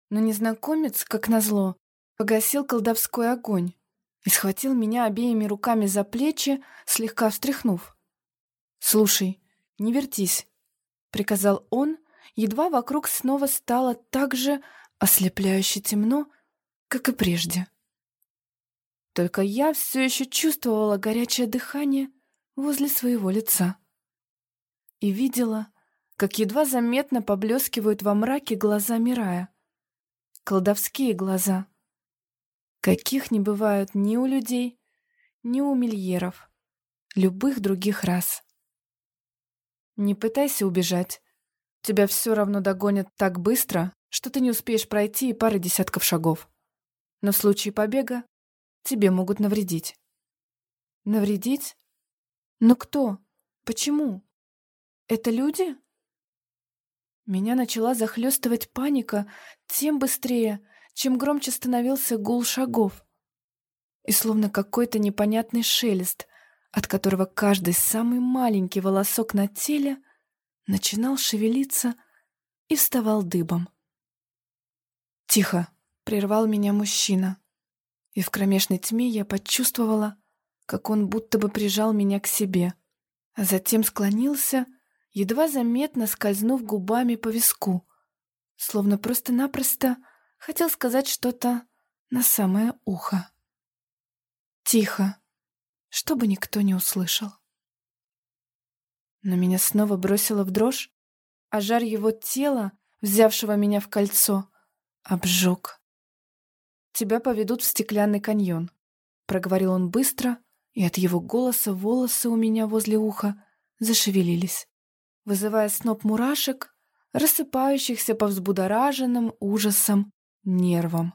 [SPEAKER 1] но незнакомец, как назло, погасил колдовской огонь и схватил меня обеими руками за плечи, слегка встряхнув. «Слушай, не вертись», — приказал он, едва вокруг снова стало так же ослепляюще темно, как и прежде. Только я все еще чувствовала горячее дыхание возле своего лица и видела, как едва заметно поблескивают во мраке глаза Мирая. Колдовские глаза. Каких не бывают ни у людей, ни у мильеров, любых других рас. Не пытайся убежать. Тебя все равно догонят так быстро, что ты не успеешь пройти и пары десятков шагов. Но в случае побега тебе могут навредить. Навредить? Но кто? Почему? Это люди? Меня начала захлестывать паника тем быстрее, чем громче становился гул шагов. И словно какой-то непонятный шелест, от которого каждый самый маленький волосок на теле начинал шевелиться и вставал дыбом. «Тихо!» — прервал меня мужчина. И в кромешной тьме я почувствовала, как он будто бы прижал меня к себе, а затем склонился едва заметно скользнув губами по виску, словно просто-напросто хотел сказать что-то на самое ухо. Тихо, чтобы никто не услышал. Но меня снова бросило в дрожь, а жар его тела, взявшего меня в кольцо, обжег. «Тебя поведут в стеклянный каньон», — проговорил он быстро, и от его голоса волосы у меня возле уха зашевелились. вызывая сноп мурашек, рассыпающихся по взбудораженным ужасом нервам.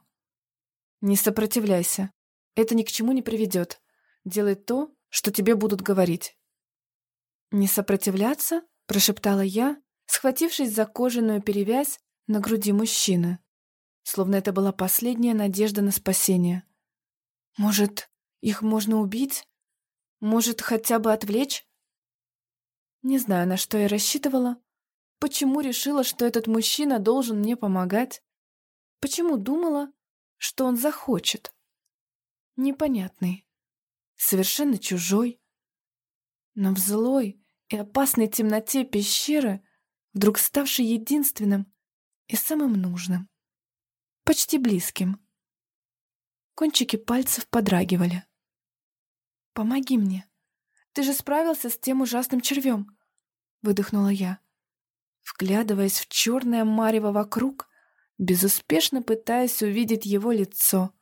[SPEAKER 1] Не сопротивляйся. Это ни к чему не приведет. Делай то, что тебе будут говорить. «Не сопротивляться?» — прошептала я, схватившись за кожаную перевязь на груди мужчины, словно это была последняя надежда на спасение. «Может, их можно убить? Может, хотя бы отвлечь?» Не знаю, на что я рассчитывала. Почему решила, что этот мужчина должен мне помогать? Почему думала, что он захочет? Непонятный. Совершенно чужой. Но в злой и опасной темноте пещеры, вдруг ставший единственным и самым нужным. Почти близким. Кончики пальцев подрагивали. «Помоги мне. Ты же справился с тем ужасным червем!» Выдохнула я, вглядываясь в черное марево вокруг, безуспешно пытаясь увидеть его лицо,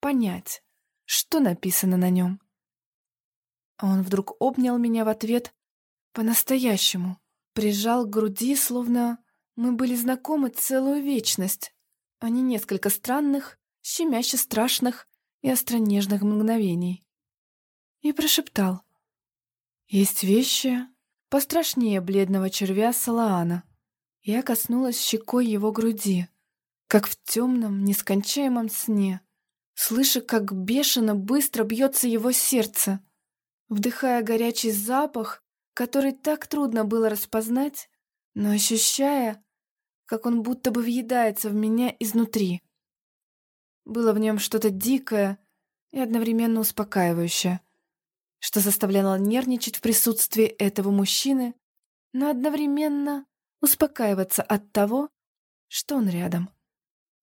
[SPEAKER 1] понять, что написано на нем. Он вдруг обнял меня в ответ по-настоящему, прижал к груди, словно мы были знакомы целую вечность, а не несколько странных, щемяще страшных и остронежных мгновений. И прошептал. «Есть вещи пострашнее бледного червя Салаана». Я коснулась щекой его груди, как в темном, нескончаемом сне, слыша, как бешено быстро бьется его сердце, вдыхая горячий запах, который так трудно было распознать, но ощущая, как он будто бы въедается в меня изнутри. Было в нем что-то дикое и одновременно успокаивающее, что заставляло нервничать в присутствии этого мужчины, но одновременно успокаиваться от того, что он рядом.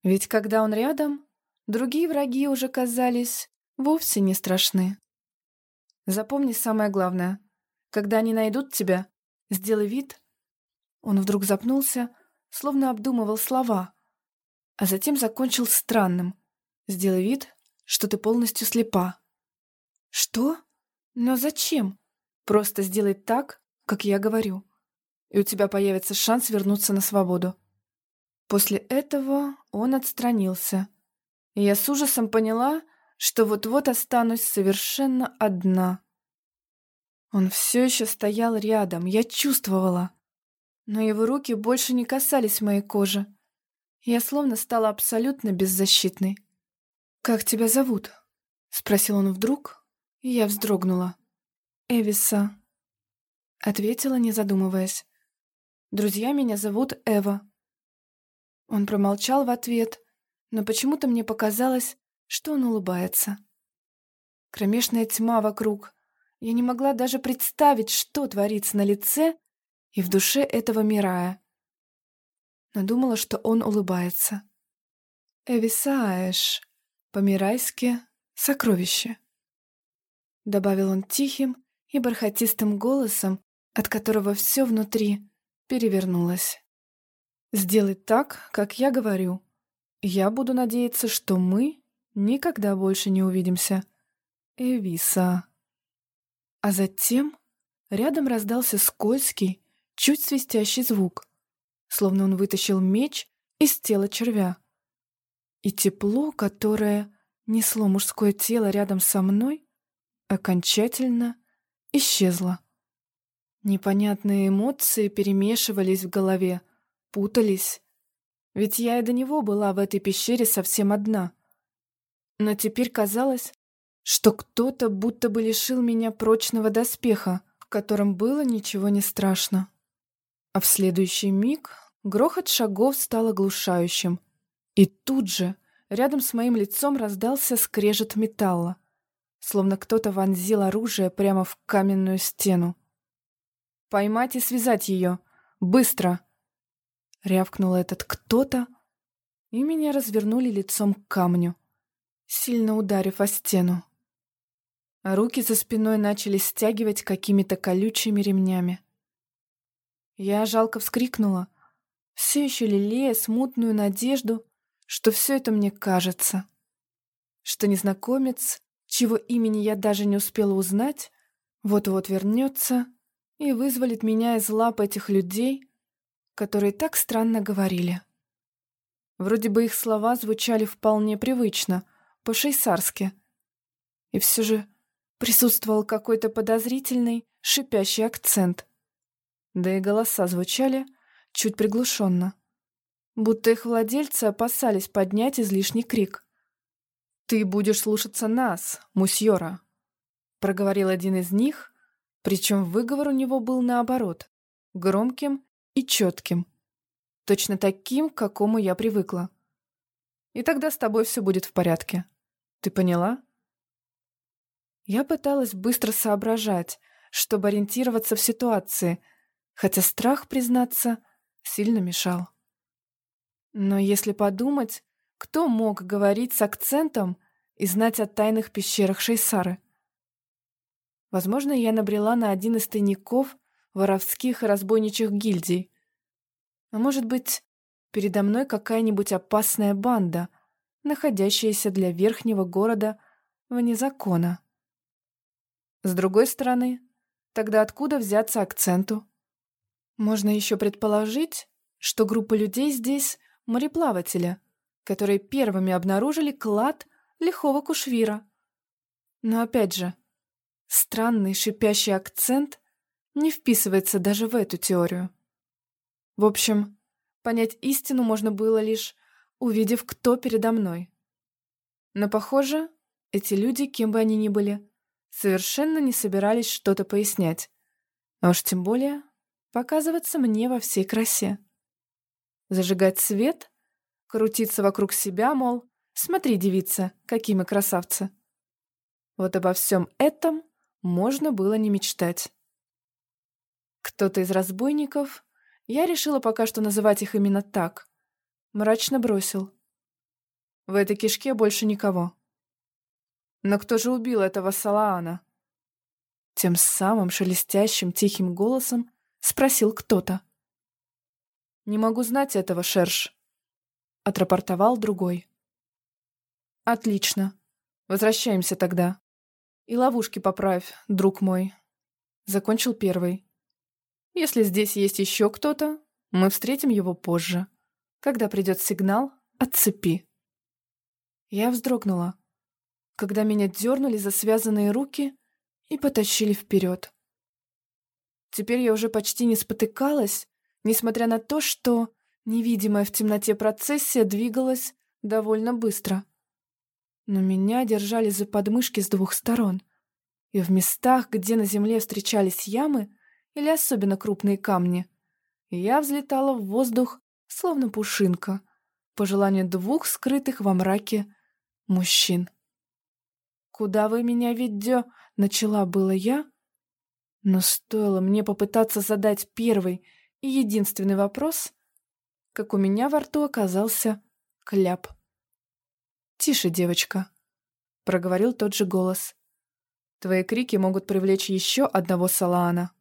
[SPEAKER 1] Ведь когда он рядом, другие враги уже казались вовсе не страшны. Запомни самое главное. Когда они найдут тебя, сделай вид... Он вдруг запнулся, словно обдумывал слова, а затем закончил странным. Сделай вид, что ты полностью слепа. Что? Но зачем? Просто сделай так, как я говорю, и у тебя появится шанс вернуться на свободу. После этого он отстранился, я с ужасом поняла, что вот-вот останусь совершенно одна. Он все еще стоял рядом, я чувствовала, но его руки больше не касались моей кожи. Я словно стала абсолютно беззащитной. «Как тебя зовут?» — спросил он вдруг, и я вздрогнула. «Эвиса», — ответила, не задумываясь. «Друзья меня зовут Эва». Он промолчал в ответ, но почему-то мне показалось, что он улыбается. Кромешная тьма вокруг. Я не могла даже представить, что творится на лице и в душе этого Мирая. Но думала, что он улыбается. «Эвисаэш», по-мирайски «сокровище», — добавил он тихим и бархатистым голосом, от которого все внутри перевернулось. Сделай так, как я говорю. Я буду надеяться, что мы никогда больше не увидимся. Эвиса. А затем рядом раздался скользкий, чуть свистящий звук, словно он вытащил меч из тела червя. И тепло, которое несло мужское тело рядом со мной, окончательно исчезло. Непонятные эмоции перемешивались в голове, путались. Ведь я и до него была в этой пещере совсем одна. Но теперь казалось, что кто-то будто бы лишил меня прочного доспеха, в котором было ничего не страшно. А в следующий миг грохот шагов стал оглушающим. И тут же рядом с моим лицом раздался скрежет металла, словно кто-то вонзил оружие прямо в каменную стену. «Поймать и связать ее! Быстро!» Рявкнул этот кто-то, и меня развернули лицом к камню, сильно ударив о стену. А руки за спиной начали стягивать какими-то колючими ремнями. Я жалко вскрикнула, все еще лелея смутную надежду, что все это мне кажется, что незнакомец, чего имени я даже не успела узнать, вот-вот вернется и вызволит меня из лап этих людей, которые так странно говорили. Вроде бы их слова звучали вполне привычно, по-шейсарски. И все же присутствовал какой-то подозрительный, шипящий акцент. Да и голоса звучали чуть приглушенно, будто их владельцы опасались поднять излишний крик. «Ты будешь слушаться нас, мусьора», — проговорил один из них, причем выговор у него был наоборот, громким и четким, точно таким, к какому я привыкла. И тогда с тобой все будет в порядке. Ты поняла? Я пыталась быстро соображать, чтобы ориентироваться в ситуации, хотя страх, признаться, сильно мешал. Но если подумать, кто мог говорить с акцентом и знать о тайных пещерах Шейсары? Возможно, я набрела на один из тайников воровских и разбойничьих гильдий. А может быть, передо мной какая-нибудь опасная банда, находящаяся для верхнего города вне закона. С другой стороны, тогда откуда взяться акценту? Можно еще предположить, что группа людей здесь — мореплаватели, которые первыми обнаружили клад лихого кушвира. Но опять же, странный шипящий акцент не вписывается даже в эту теорию. В общем, понять истину можно было лишь, увидев, кто передо мной. Но, похоже, эти люди, кем бы они ни были, совершенно не собирались что-то пояснять, а уж тем более показываться мне во всей красе. Зажигать свет, крутиться вокруг себя, мол, смотри, девица, какие мы красавцы. Вот обо всем этом можно было не мечтать. Кто-то из разбойников, я решила пока что называть их именно так, мрачно бросил. В этой кишке больше никого. Но кто же убил этого Салаана? Тем самым шелестящим тихим голосом спросил кто-то. «Не могу знать этого, Шерш», — отрапортовал другой. «Отлично. Возвращаемся тогда. И ловушки поправь, друг мой», — закончил первый. Если здесь есть еще кто-то, мы встретим его позже. Когда придет сигнал, отцепи. Я вздрогнула, когда меня дернули за связанные руки и потащили вперед. Теперь я уже почти не спотыкалась, несмотря на то, что невидимая в темноте процессия двигалась довольно быстро. Но меня держали за подмышки с двух сторон, и в местах, где на земле встречались ямы, или особенно крупные камни. я взлетала в воздух, словно пушинка, по желанию двух скрытых во мраке мужчин. «Куда вы меня ведё?» — начала было я, но стоило мне попытаться задать первый и единственный вопрос, как у меня во рту оказался кляп. «Тише, девочка», — проговорил тот же голос. «Твои крики могут привлечь еще одного Салаана».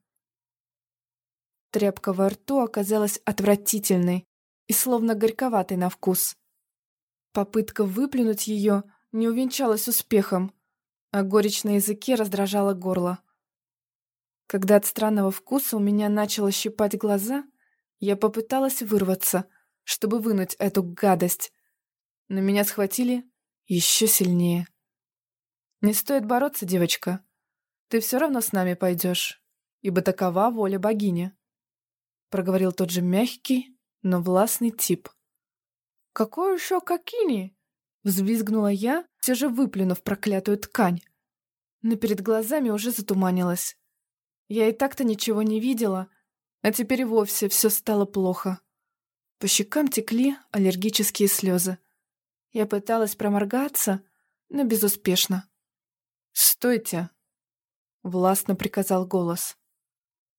[SPEAKER 1] Тряпка во рту оказалась отвратительной и словно горьковатой на вкус. Попытка выплюнуть ее не увенчалась успехом, а горечь на языке раздражала горло. Когда от странного вкуса у меня начало щипать глаза, я попыталась вырваться, чтобы вынуть эту гадость, но меня схватили еще сильнее. «Не стоит бороться, девочка. Ты все равно с нами пойдешь, ибо такова воля богини» проговорил тот же мягкий, но властный тип. «Какой еще Кокини?» — взвизгнула я, все же выплюнув проклятую ткань. Но перед глазами уже затуманилось. Я и так-то ничего не видела, а теперь вовсе все стало плохо. По щекам текли аллергические слезы. Я пыталась проморгаться, но безуспешно. «Стойте!» — властно приказал голос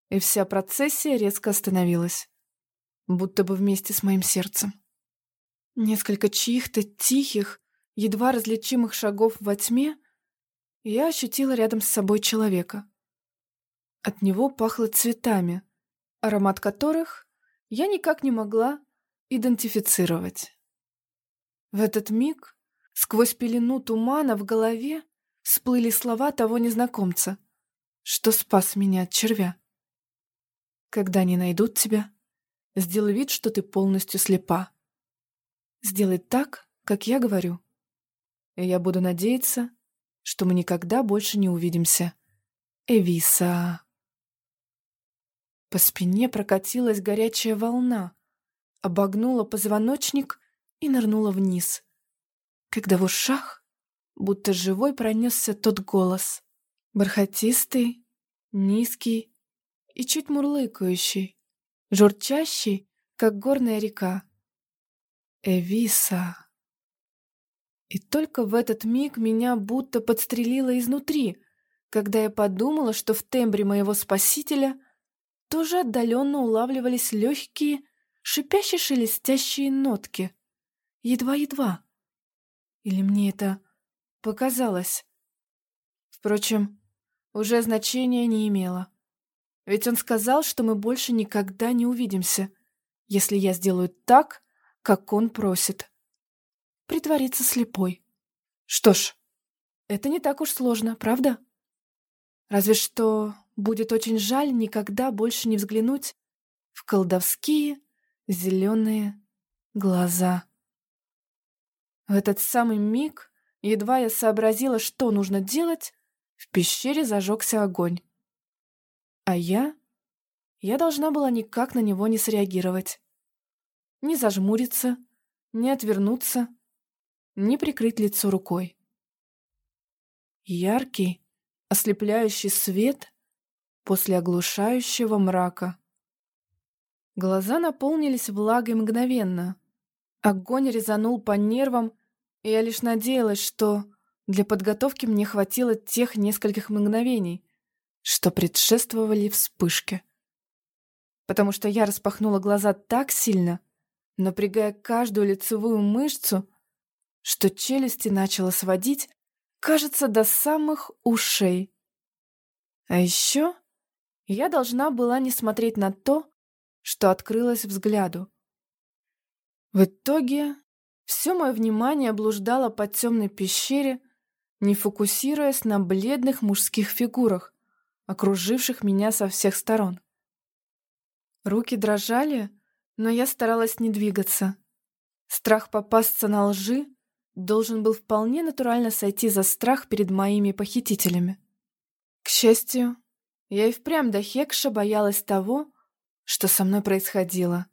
[SPEAKER 1] и вся процессия резко остановилась, будто бы вместе с моим сердцем. Несколько чьих-то тихих, едва различимых шагов во тьме, я ощутила рядом с собой человека. От него пахло цветами, аромат которых я никак не могла идентифицировать. В этот миг сквозь пелену тумана в голове всплыли слова того незнакомца, что спас меня от червя. Когда они найдут тебя, сделай вид, что ты полностью слепа. Сделай так, как я говорю. И я буду надеяться, что мы никогда больше не увидимся. Эвиса. По спине прокатилась горячая волна, обогнула позвоночник и нырнула вниз. Когда в ушах будто живой пронесся тот голос. Бархатистый, низкий и чуть мурлыкающий, журчащий, как горная река. Эвиса. И только в этот миг меня будто подстрелило изнутри, когда я подумала, что в тембре моего спасителя тоже отдаленно улавливались легкие, шипяще-шелестящие нотки. Едва-едва. Или мне это показалось? Впрочем, уже значения не имело. Ведь он сказал, что мы больше никогда не увидимся, если я сделаю так, как он просит. Притвориться слепой. Что ж, это не так уж сложно, правда? Разве что будет очень жаль никогда больше не взглянуть в колдовские зеленые глаза. В этот самый миг, едва я сообразила, что нужно делать, в пещере зажегся огонь. А я? Я должна была никак на него не среагировать. Не зажмуриться, не отвернуться, не прикрыть лицо рукой. Яркий, ослепляющий свет после оглушающего мрака. Глаза наполнились влагой мгновенно. Огонь резанул по нервам, и я лишь надеялась, что для подготовки мне хватило тех нескольких мгновений, что предшествовали вспышке. Потому что я распахнула глаза так сильно, напрягая каждую лицевую мышцу, что челюсти начала сводить, кажется, до самых ушей. А еще я должна была не смотреть на то, что открылось взгляду. В итоге все мое внимание блуждало по темной пещере, не фокусируясь на бледных мужских фигурах, окруживших меня со всех сторон. Руки дрожали, но я старалась не двигаться. Страх попасться на лжи должен был вполне натурально сойти за страх перед моими похитителями. К счастью, я и впрямь до Хекша боялась того, что со мной происходило.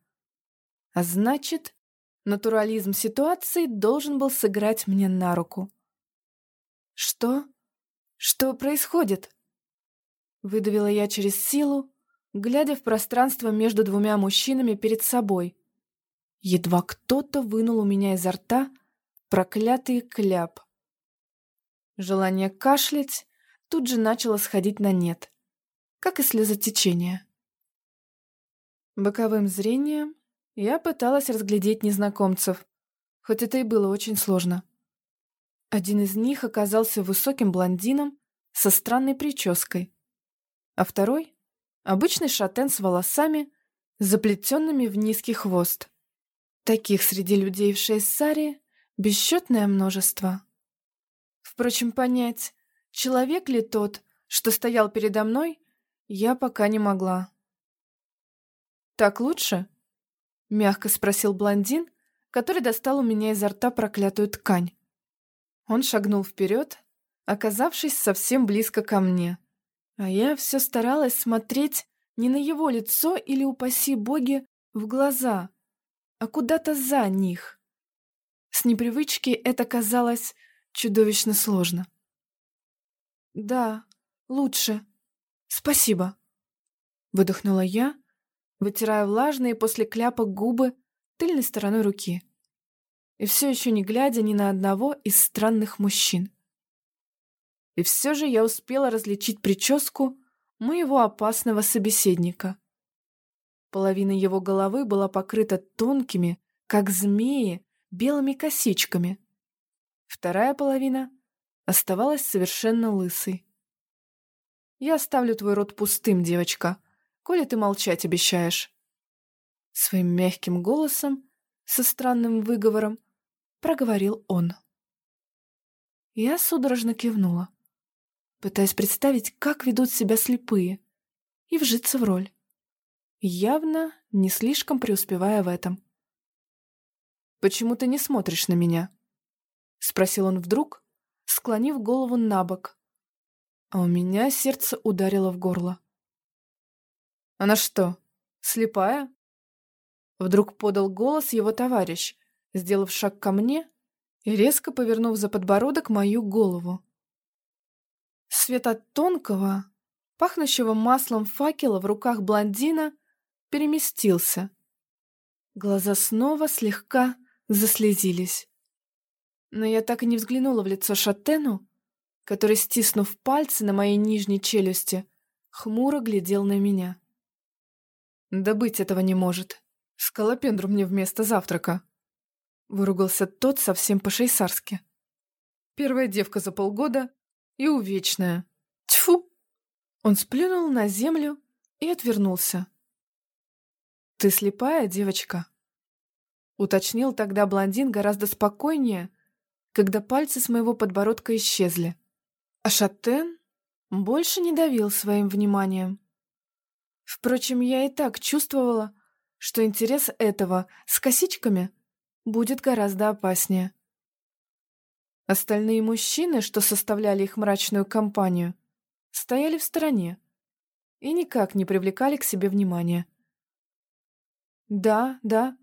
[SPEAKER 1] А значит, натурализм ситуации должен был сыграть мне на руку. «Что? Что происходит?» Выдавила я через силу, глядя в пространство между двумя мужчинами перед собой. Едва кто-то вынул у меня изо рта проклятый кляп. Желание кашлять тут же начало сходить на нет, как и слезотечение. Боковым зрением я пыталась разглядеть незнакомцев, хоть это и было очень сложно. Один из них оказался высоким блондином со странной прической, а второй — обычный шатен с волосами, заплетенными в низкий хвост. Таких среди людей в Шейсаре бесчетное множество. Впрочем, понять, человек ли тот, что стоял передо мной, я пока не могла. «Так лучше?» — мягко спросил блондин, который достал у меня изо рта проклятую ткань. Он шагнул вперед, оказавшись совсем близко ко мне. А я все старалась смотреть не на его лицо или, упаси боги, в глаза, а куда-то за них. С непривычки это казалось чудовищно сложно. «Да, лучше. Спасибо», — выдохнула я, вытирая влажные после кляпа губы тыльной стороной руки. И все еще не глядя ни на одного из странных мужчин. И все же я успела различить прическу моего опасного собеседника. Половина его головы была покрыта тонкими, как змеи, белыми косичками. Вторая половина оставалась совершенно лысой. «Я оставлю твой рот пустым, девочка, коли ты молчать обещаешь». Своим мягким голосом, со странным выговором, проговорил он. Я судорожно кивнула пытаясь представить, как ведут себя слепые, и вжиться в роль. явно не слишком преуспевая в этом. «Почему ты не смотришь на меня?» — спросил он вдруг, склонив голову на бок. А у меня сердце ударило в горло. «Она что, слепая?» Вдруг подал голос его товарищ, сделав шаг ко мне и резко повернув за подбородок мою голову. Свет от тонкого, пахнущего маслом факела в руках блондина переместился. Глаза снова слегка заслезились. Но я так и не взглянула в лицо Шатену, который, стиснув пальцы на моей нижней челюсти, хмуро глядел на меня. «Да быть этого не может. Скалопендру мне вместо завтрака», — выругался тот совсем по-шейсарски. «Первая девка за полгода и увечная. Тьфу!» Он сплюнул на землю и отвернулся. «Ты слепая, девочка?» Уточнил тогда блондин гораздо спокойнее, когда пальцы с моего подбородка исчезли. А Шатен больше не давил своим вниманием. Впрочем, я и так чувствовала, что интерес этого с косичками будет гораздо опаснее. Остальные мужчины, что составляли их мрачную компанию, стояли в стороне и никак не привлекали к себе внимания. «Да, да,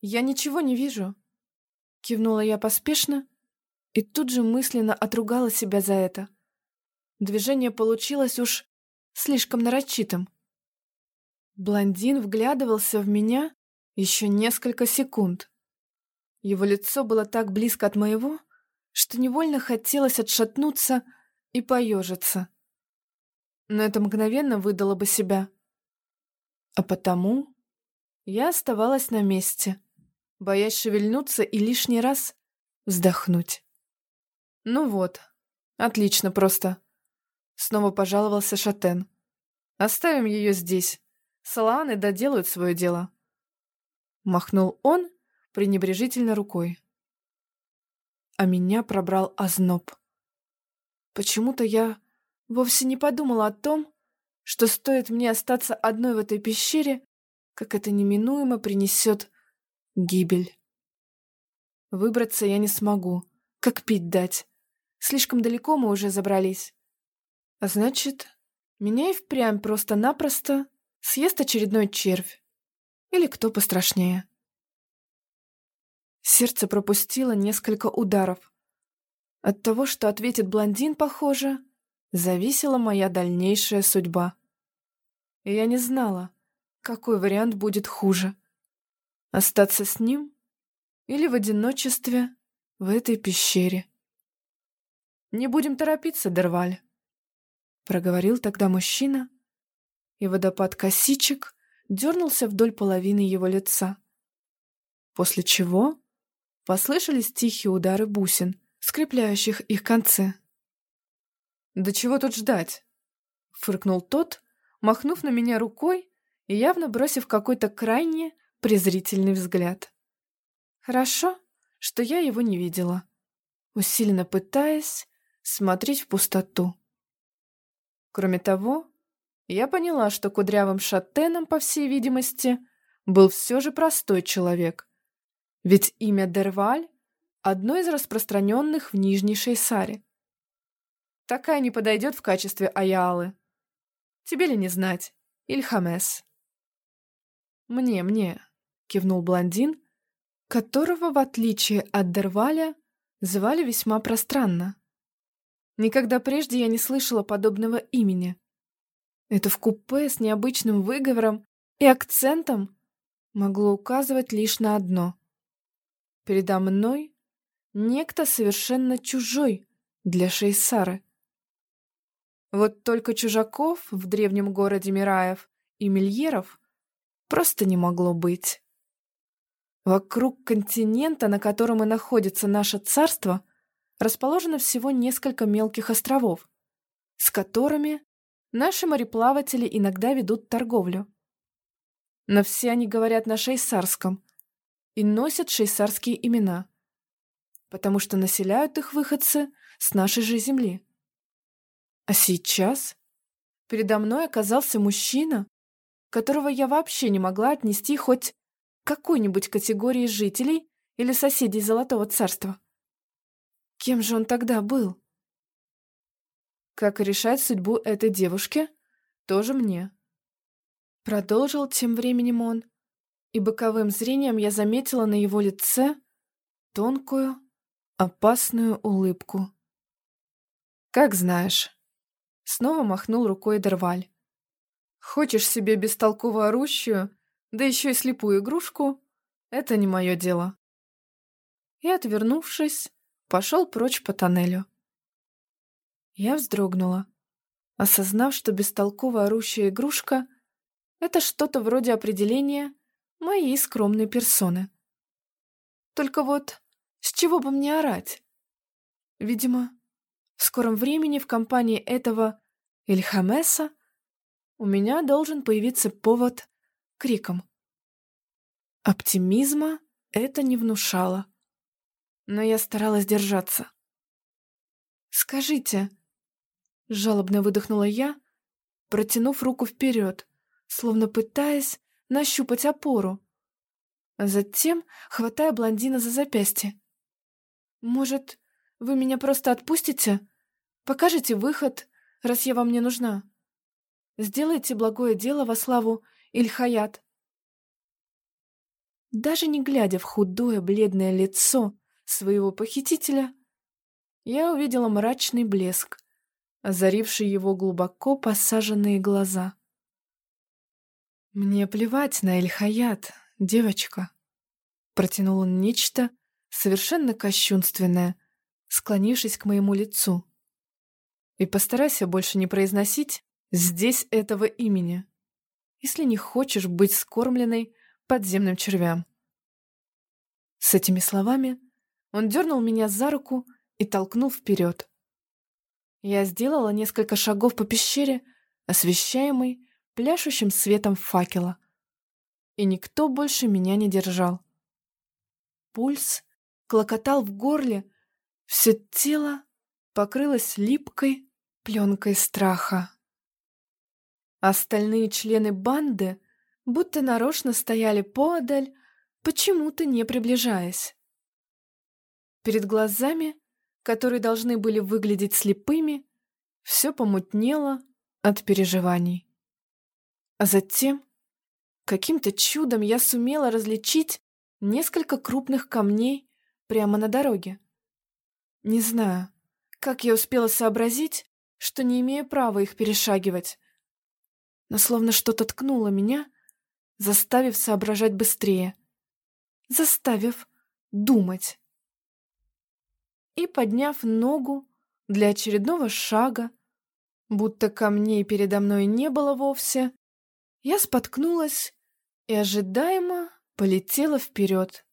[SPEAKER 1] я ничего не вижу», — кивнула я поспешно и тут же мысленно отругала себя за это. Движение получилось уж слишком нарочитым. Блондин вглядывался в меня еще несколько секунд. Его лицо было так близко от моего, что невольно хотелось отшатнуться и поежиться. Но это мгновенно выдало бы себя. А потому я оставалась на месте, боясь шевельнуться и лишний раз вздохнуть. Ну вот, отлично просто. Снова пожаловался Шатен. Оставим ее здесь. Салааны доделают свое дело. Махнул он пренебрежительно рукой. А меня пробрал озноб. Почему-то я вовсе не подумала о том, что стоит мне остаться одной в этой пещере, как это неминуемо принесет гибель. Выбраться я не смогу, как пить дать. Слишком далеко мы уже забрались. А значит, меня и впрямь просто-напросто съест очередной червь. Или кто пострашнее. Сердце пропустило несколько ударов. От того, что ответит блондин, похоже, зависела моя дальнейшая судьба. И я не знала, какой вариант будет хуже. Остаться с ним или в одиночестве в этой пещере. «Не будем торопиться, Дерваль», — проговорил тогда мужчина, и водопад косичек дернулся вдоль половины его лица. После чего послышались тихие удары бусин, скрепляющих их концы. «Да чего тут ждать?» — фыркнул тот, махнув на меня рукой и явно бросив какой-то крайне презрительный взгляд. Хорошо, что я его не видела, усиленно пытаясь смотреть в пустоту. Кроме того, я поняла, что кудрявым шатеном, по всей видимости, был все же простой человек. Ведь имя Дерваль — одно из распространенных в Нижней Шейсаре. Такая не подойдет в качестве Аялы. Тебе ли не знать, Ильхамес? «Мне, мне», — кивнул блондин, которого, в отличие от Дерваля, звали весьма пространно. Никогда прежде я не слышала подобного имени. Это в купе с необычным выговором и акцентом могло указывать лишь на одно. Передо мной некто совершенно чужой для Шейсары. Вот только чужаков в древнем городе Мираев и Мильеров просто не могло быть. Вокруг континента, на котором и находится наше царство, расположено всего несколько мелких островов, с которыми наши мореплаватели иногда ведут торговлю. Но все они говорят на шейсарском и носят шейсарские имена, потому что населяют их выходцы с нашей же земли. А сейчас передо мной оказался мужчина, которого я вообще не могла отнести хоть к какой-нибудь категории жителей или соседей Золотого Царства. Кем же он тогда был? Как решать судьбу этой девушки, тоже мне. Продолжил тем временем он, и боковым зрением я заметила на его лице тонкую, опасную улыбку. «Как знаешь». Снова махнул рукой Дерваль. «Хочешь себе бестолково орущую, да еще и слепую игрушку? Это не мое дело». И, отвернувшись, пошел прочь по тоннелю. Я вздрогнула, осознав, что бестолково орущая игрушка — это что-то вроде определения моей скромной персоны. Только вот с чего бы мне орать? Видимо, в скором времени в компании этого Ильхамеса у меня должен появиться повод криком. Оптимизма это не внушало, но я старалась держаться. «Скажите», Жалобно выдохнула я, протянув руку вперед, словно пытаясь нащупать опору. Затем хватая блондина за запястье. «Может, вы меня просто отпустите? Покажете выход, раз я вам не нужна? Сделайте благое дело во славу Ильхаят». Даже не глядя в худое бледное лицо своего похитителя, я увидела мрачный блеск, озаривший его глубоко посаженные глаза. «Мне плевать на Эльхаят, девочка», — протянул он нечто совершенно кощунственное, склонившись к моему лицу. «И постарайся больше не произносить здесь этого имени, если не хочешь быть скормленной подземным червям». С этими словами он дернул меня за руку и толкнул вперед. Я сделала несколько шагов по пещере, освещаемой пляшущим светом факела. И никто больше меня не держал. Пульс клокотал в горле, все тело покрылось липкой пленкой страха. Остальные члены банды будто нарочно стояли поодаль, почему-то не приближаясь. Перед глазами которые должны были выглядеть слепыми, все помутнело от переживаний. А затем каким-то чудом я сумела различить несколько крупных камней прямо на дороге. Не знаю, как я успела сообразить, что не имею права их перешагивать. Но словно что-то ткнуло меня, заставив соображать быстрее, заставив думать и, подняв ногу для очередного шага, будто камней передо мной не было вовсе, я споткнулась и ожидаемо полетела вперед.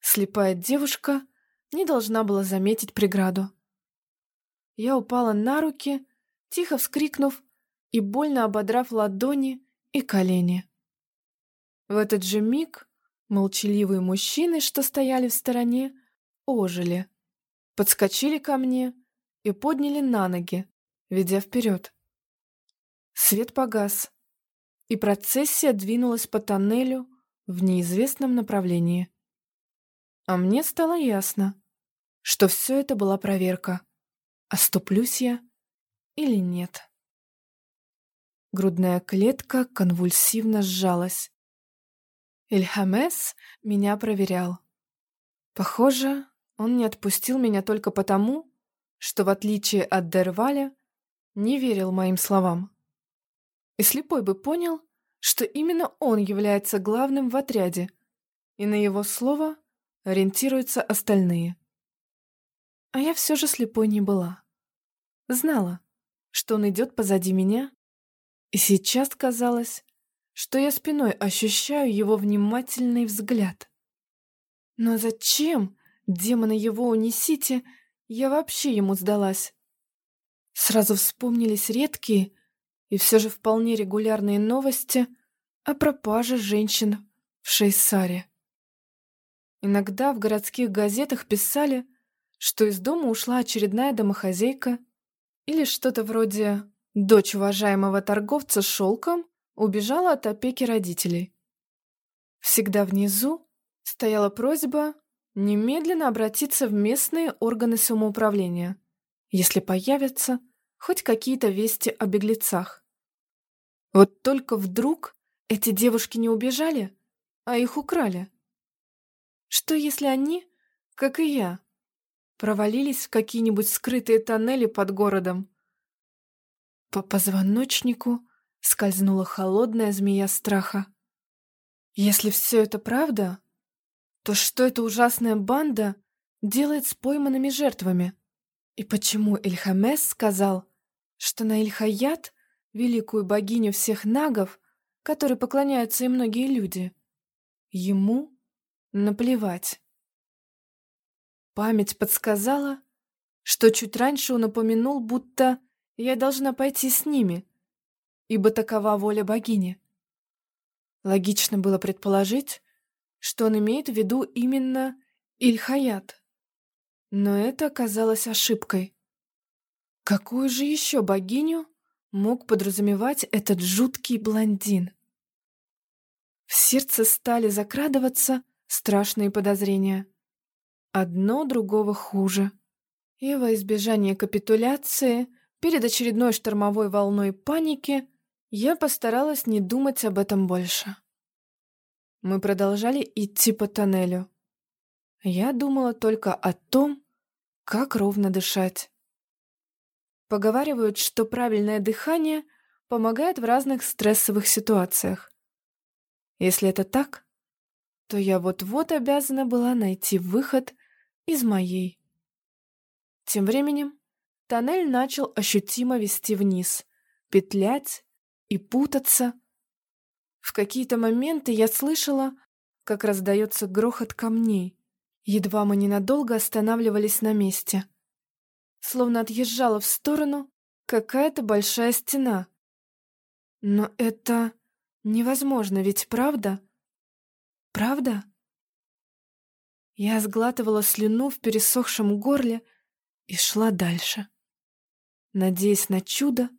[SPEAKER 1] Слепая девушка не должна была заметить преграду. Я упала на руки, тихо вскрикнув и больно ободрав ладони и колени. В этот же миг молчаливые мужчины, что стояли в стороне, ожили подскочили ко мне и подняли на ноги, ведя вперед. Свет погас, и процессия двинулась по тоннелю в неизвестном направлении. А мне стало ясно, что все это была проверка, оступлюсь я или нет. Грудная клетка конвульсивно сжалась. Ильхамес меня проверял. Похоже, он не отпустил меня только потому, что, в отличие от Дерваля, не верил моим словам. И слепой бы понял, что именно он является главным в отряде, и на его слово ориентируются остальные. А я все же слепой не была. Знала, что он идет позади меня, и сейчас казалось, что я спиной ощущаю его внимательный взгляд. Но зачем Демона его унесите, я вообще ему сдалась. Сразу вспомнились редкие и все же вполне регулярные новости о пропаже женщин в Шейсаре. Иногда в городских газетах писали, что из дома ушла очередная домохозяйка или что-то вроде «дочь уважаемого торговца шелком убежала от опеки родителей. Всегда внизу стояла просьба немедленно обратиться в местные органы самоуправления, если появятся хоть какие-то вести о беглецах. Вот только вдруг эти девушки не убежали, а их украли. Что если они, как и я, провалились в какие-нибудь скрытые тоннели под городом? По позвоночнику скользнула холодная змея страха. Если все это правда, то что эта ужасная банда делает с пойманными жертвами? И почему Эльхамес сказал, что на Ильхаят, великую богиню всех нагов, которой поклоняются и многие люди, ему наплевать? Память подсказала, что чуть раньше он упомянул, будто я должна пойти с ними, ибо такова воля богини. Логично было предположить, что он имеет в виду именно Ильхаят. Но это оказалось ошибкой. Какую же еще богиню мог подразумевать этот жуткий блондин? В сердце стали закрадываться страшные подозрения. Одно другого хуже. И во избежание капитуляции перед очередной штормовой волной паники я постаралась не думать об этом больше. Мы продолжали идти по тоннелю. Я думала только о том, как ровно дышать. Поговаривают, что правильное дыхание помогает в разных стрессовых ситуациях. Если это так, то я вот-вот обязана была найти выход из моей. Тем временем тоннель начал ощутимо вести вниз, петлять и путаться. В какие-то моменты я слышала, как раздается грохот камней. Едва мы ненадолго останавливались на месте. Словно отъезжала в сторону какая-то большая стена. Но это невозможно, ведь правда? Правда? Я сглатывала слюну в пересохшем горле и шла дальше, надеясь на чудо,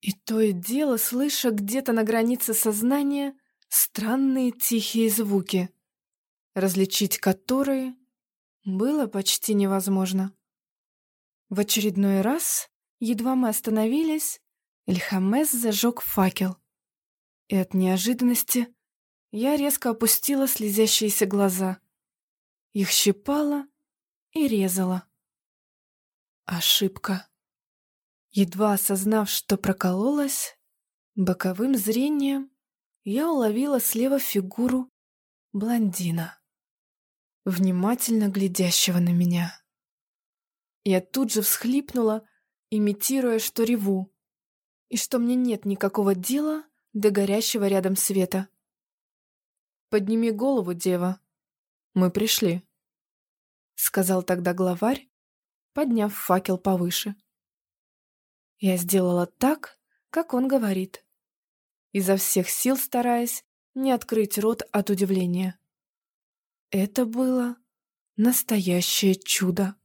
[SPEAKER 1] и то и дело, слыша где-то на границе сознания странные тихие звуки, различить которые было почти невозможно. В очередной раз, едва мы остановились, Эльхамес зажег факел. И от неожиданности я резко опустила слезящиеся глаза. Их щипала и резала. Ошибка. Едва осознав, что прокололась, боковым зрением я уловила слева фигуру блондина, внимательно глядящего на меня. Я тут же всхлипнула, имитируя, что реву, и что мне нет никакого дела до горящего рядом света. «Подними голову, дева. Мы пришли», — сказал тогда главарь, подняв факел повыше. Я сделала так, как он говорит, изо всех сил стараясь не открыть рот от удивления. Это было настоящее чудо.